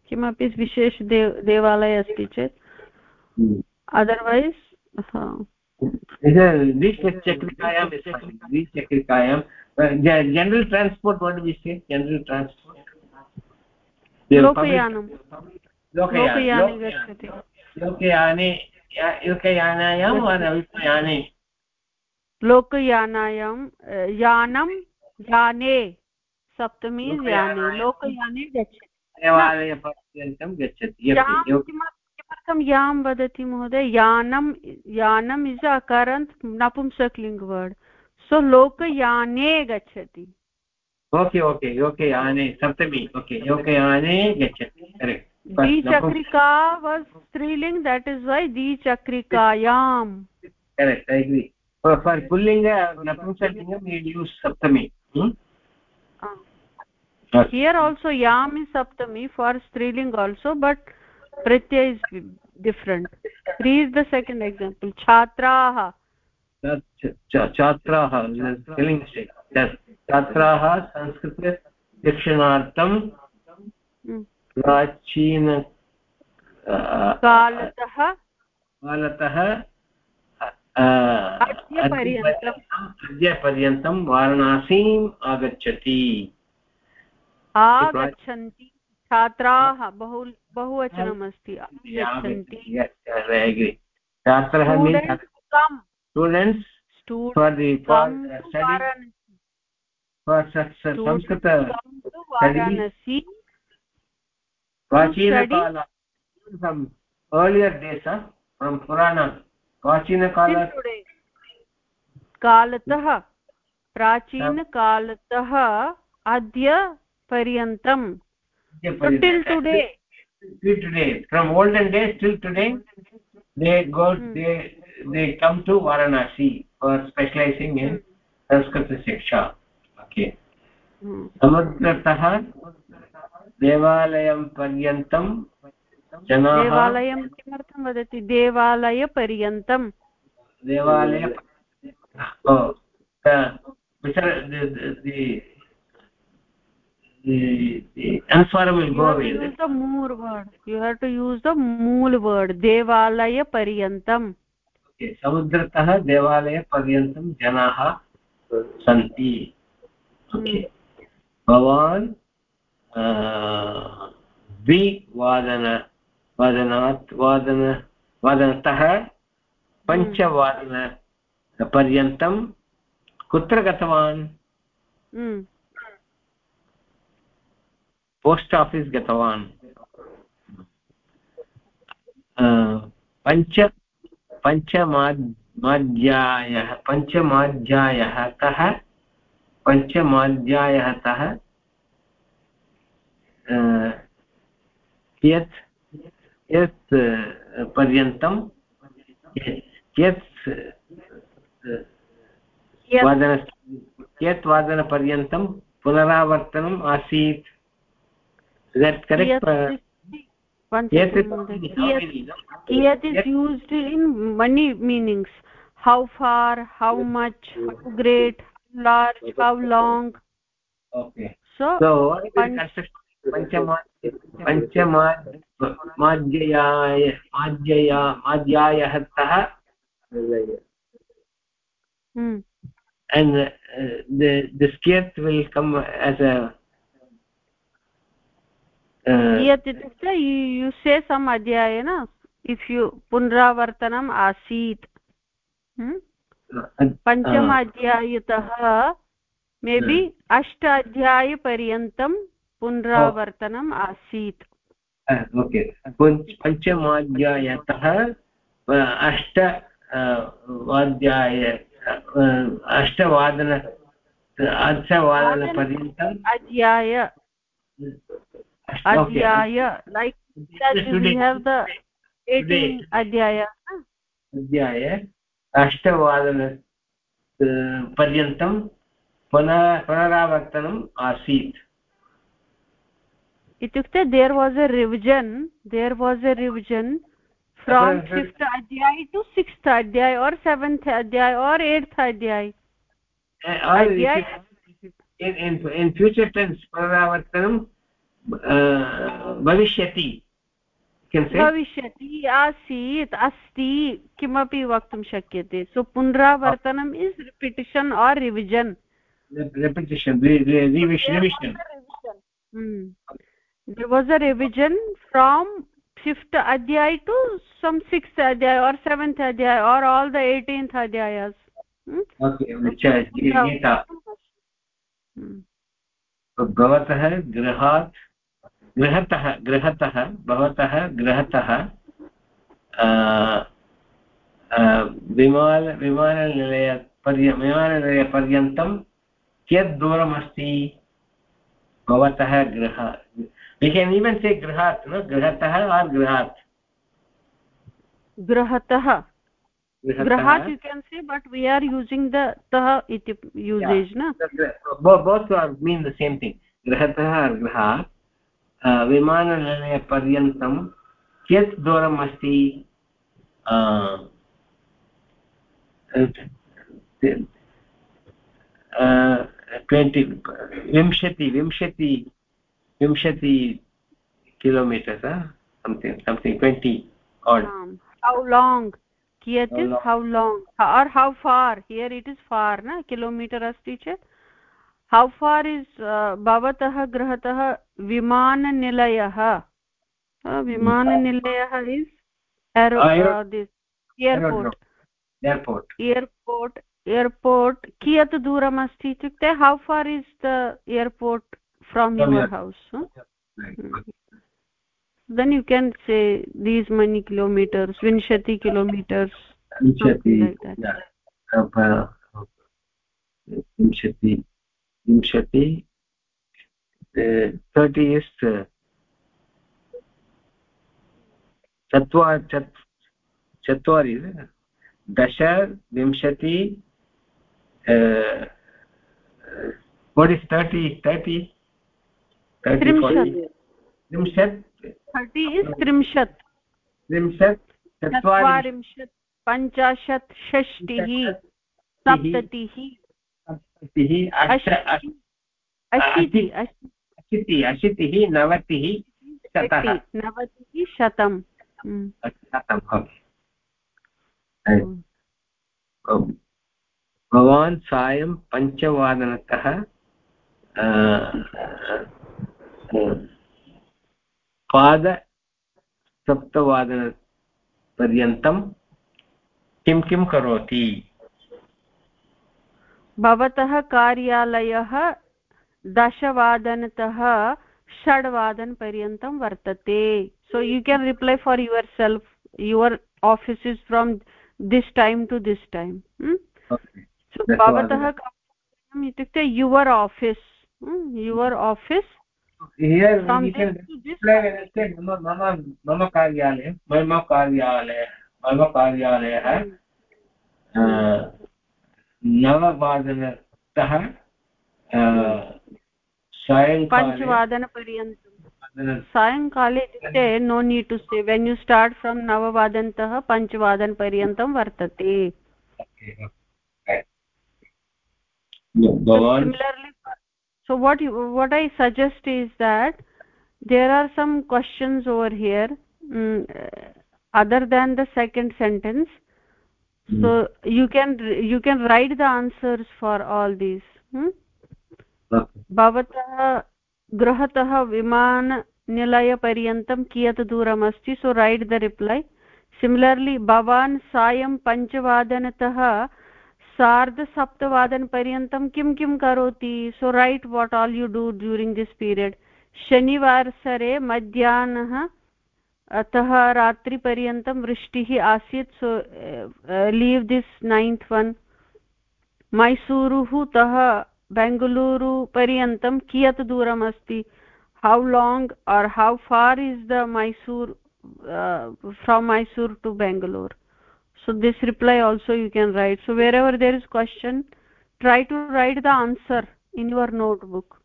Speaker 1: किमपि विशेष देव देवालयः अस्ति चेत्। अदर्वैस्
Speaker 3: द्विचक्रिकायां द्विचक्रिकायां general transport what general transport
Speaker 1: लोकयानं लोकयाने गच्छति
Speaker 3: लोकयाने लोकयानायां वा
Speaker 1: लोकयानायां यानं याने सप्तमी याने लोकयाने गच्छति। किमर्थं यां वदति महोदय? यानं यानम् इस् अकरन्त् नपुंसक्लिङ्ग् वर्ड् सो लोकयाने गच्छति।
Speaker 3: ओके ओके लोकयाने सप्तमी ओके लोकयाने गच्छति करेक्ट्।
Speaker 1: द्विचक्रिका was strilinga that is why द्विचक्रिकायां
Speaker 3: correct I agree for pullinga saptami.
Speaker 1: Here also yam saptami for strilinga also but pratyaya is different three is the second example छात्राः।
Speaker 3: अच्छा, छात्राः मतलब स्त्रीलिंग छात्राः संस्कृत शिक्षणार्थं प्राचीन
Speaker 1: कालतः।
Speaker 3: कालतः अद्यपर्यन्तं वाराणसीम् आगच्छति।
Speaker 1: आगच्छन्ति छात्राः बहु बहुवचनमस्ति।
Speaker 3: छात्रः स्टूडेण्ट्स् फार् दि संस्कृत प्राचीनकाल purana. प्राचीनकाल
Speaker 1: कालतः प्राचीनकालतः अद्य पर्यन्तं till today
Speaker 3: till today from olden days till today they go hmm. they they come to varanasi for specializing in hmm. sanskrit shiksha okay समुद्रतः देवालयं पर्यन्तं
Speaker 1: देवालयं किमर्थं वदति? देवालयपर्यन्तं
Speaker 3: देवालय
Speaker 1: द
Speaker 3: मूल् वर्ड् देवालयपर्यन्तं समुद्रतः देवालयपर्यन्तं जनाः सन्ति। भवान् द्विवादन वादनात् वादन वादनतः पञ्चवादनपर्यन्तं कुत्र गतवान्? पोस्ट् आफीस् गतवान्। पञ्च पञ्चमाध्यायः पञ्चमाध्यायः तः पञ्चमाध्यायः तः कियत्? यत् पर्यन्तं कियत् वादन कियत् वादनपर्यन्तं पुनरावर्तनम् आसीत्।
Speaker 1: कियत् is used in many meanings how far how much how great large how long
Speaker 3: okay
Speaker 1: so
Speaker 3: माध्ययाय माध्यया माध्यायः तः and uh, the the skit will come as a
Speaker 1: कियत् इत्युक्ते यु से सम् अध्याय न इफ् यु पुनरावर्तनम् आसीत् पञ्चम अध्यायतः मे बि अष्ट पुनरावर्तनम् आसीत्।
Speaker 3: ओके। पञ्चमाध्यायतः अष्ट वाद्याय अष्टवादन अष्टवादनपर्यन्तम्
Speaker 1: अध्याय। the 18 adhyaya
Speaker 3: अध्याय अष्टवादन पर्यन्तं पुनः पुनरावर्तनम् आसीत्।
Speaker 1: इत्युक्ते there was a revision there was a revision from fifth adhyaya to sixth adhyaya or seventh adhyaya or eighth adhyaya
Speaker 3: in future tense पुनरावर्तनं भविष्यति
Speaker 1: भविष्यति आसीत् अस्ति किमपि वक्तुं शक्यते so पुनरावर्तनम् is repetition or revision there was a revision from fifth adhyay to some sixth adhyay or seventh adhyay or all the 18th adhyayas
Speaker 3: hmm? okay gita भवतः गृहात् गृहतः गृहतः भवतः गृहतः विमान विमाननिलय पर्य विमाननिलयपर्यन्तं कियत् दूरमस्ति भवतः गृह we can even say grihat no grihatah or grihat
Speaker 1: grihatah grihat you can say but we are using the tah iti usage
Speaker 3: yeah. na both are mean the same thing grihatah or grihat विमाननिलयपर्यन्तं कियत् दूरम् अस्ति twenty विंशति विंशति विंशति kilometre something
Speaker 1: twenty how long कियत् how long or how far here it is far न kilometre अस्ति चेत् हौ फार् इस् भवतः गृहतः विमाननिलयः विमाननिलयः इस्
Speaker 3: एर्पोर्ट्
Speaker 1: एर्पोर्ट् एर्पोर्ट् कियत् दूरम् अस्ति इत्युक्ते how far is the airport from your house huh? then you can say these many kilometers vinshati kilometers
Speaker 3: vinshati like that vinshati विंशति तर्टि इस् चत्वारि चत्वारि दश विंशति what is 30 30 30 त्रिंशत्.
Speaker 1: थर्टि इस् त्रिंशत्.
Speaker 3: त्रिंशत्?
Speaker 1: चत्वारिंशत् पञ्चाशत् षष्टिः सप्ततिः
Speaker 3: अशीतिः अशीतिः नवतिः शतः।
Speaker 1: नवतिः शतं
Speaker 3: शतं भवान् सायं पञ्चवादनतः पादसप्तवादनपर्यन्तं किं किं करोति?
Speaker 1: भवतः कार्यालयः दशवादनतः षड्वादनपर्यन्तं वर्तते। So you can reply for yourself your office is from this time to this
Speaker 3: मम कार्यालयः मम कार्यालयः मम कार्यालयः नववादनतः
Speaker 1: पञ्चवादनपर्यन्तं सायङ्काले इत्युक्ते no need to say when you start from नववादनतः पञ्चवादनपर्यन्तं वर्तते similarly so what you, what i suggest is that there are some questions over here um, other than the second sentence so hmm. you can you can write the answers for all these hmm? भवतः गृहतः विमाननिलयपर्यन्तं कियत् दूरम् अस्ति so right the reply similarly भवान् सायं पञ्चवादनतः सार्धसप्तवादनपर्यन्तं किं किं करोति? So right what all you do during this period शनिवासरे मध्याह्नः अतः रात्रिपर्यन्तं वृष्टिः आसीत् so leave this ninth one मैसूरुः तः बेङ्गलूरुपर्यन्तं कियत् दूरम् अस्ति how long or how far is the Mysore from Mysore to Bengaluru so this reply also you can write so wherever there is question try to write the answer in your notebook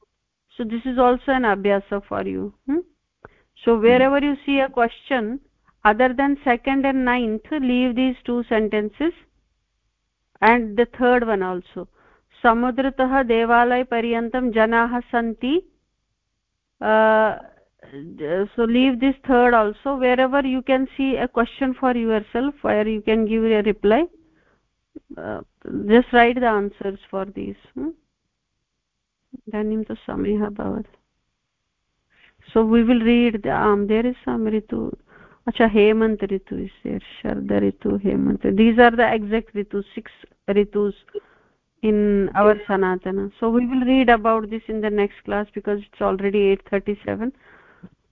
Speaker 1: so this is also an abhyasa for you hmm? so wherever you see a question other than second and ninth leave these two sentences and the third one also समुद्रतः देवालयपर्यन्तं जनाः सन्ति so leave this third also wherever you can see a question for yourself where you can give a reply uh, just write the answers for these इदानीं तु समयः अभवत् so we will read the um, there is some ritu acha hemant ritu is there sharda ritu hemant these are the exact ritus six ritus in our sanatana so we will read about this in the next class because it's already 837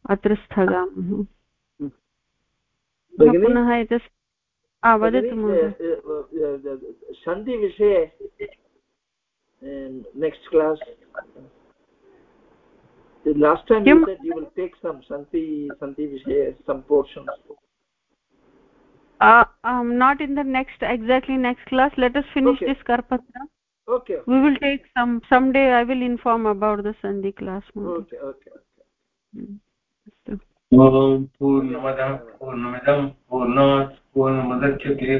Speaker 1: अत्र स्थगामः पुनः एतस् वदतु
Speaker 2: सन्धिविषये next class you said you will take some santi santi vishay some portions
Speaker 1: uh, um not in the next exactly next class let us finish okay. this karpatra
Speaker 2: okay,
Speaker 1: we will take some someday i will inform about the sandhi class
Speaker 2: okay okay
Speaker 3: ॐ पूर्णमदः पूर्णमिदं पूर्णात् पूर्णमुदच्यते।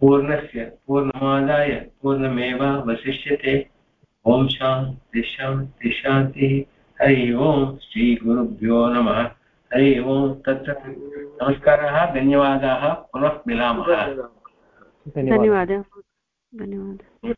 Speaker 3: पूर्णस्य पूर्णमादाय पूर्णमेव वशिष्यते ॐ शान्ति शान्ति शान्तिः। हरि ओम् श्रीगुरुभ्यो नमः। हरि ओम् तत्र नमस्कारः धन्यवादाः। पुनः मिलामः।
Speaker 1: धन्यवादः। धन्यवादः।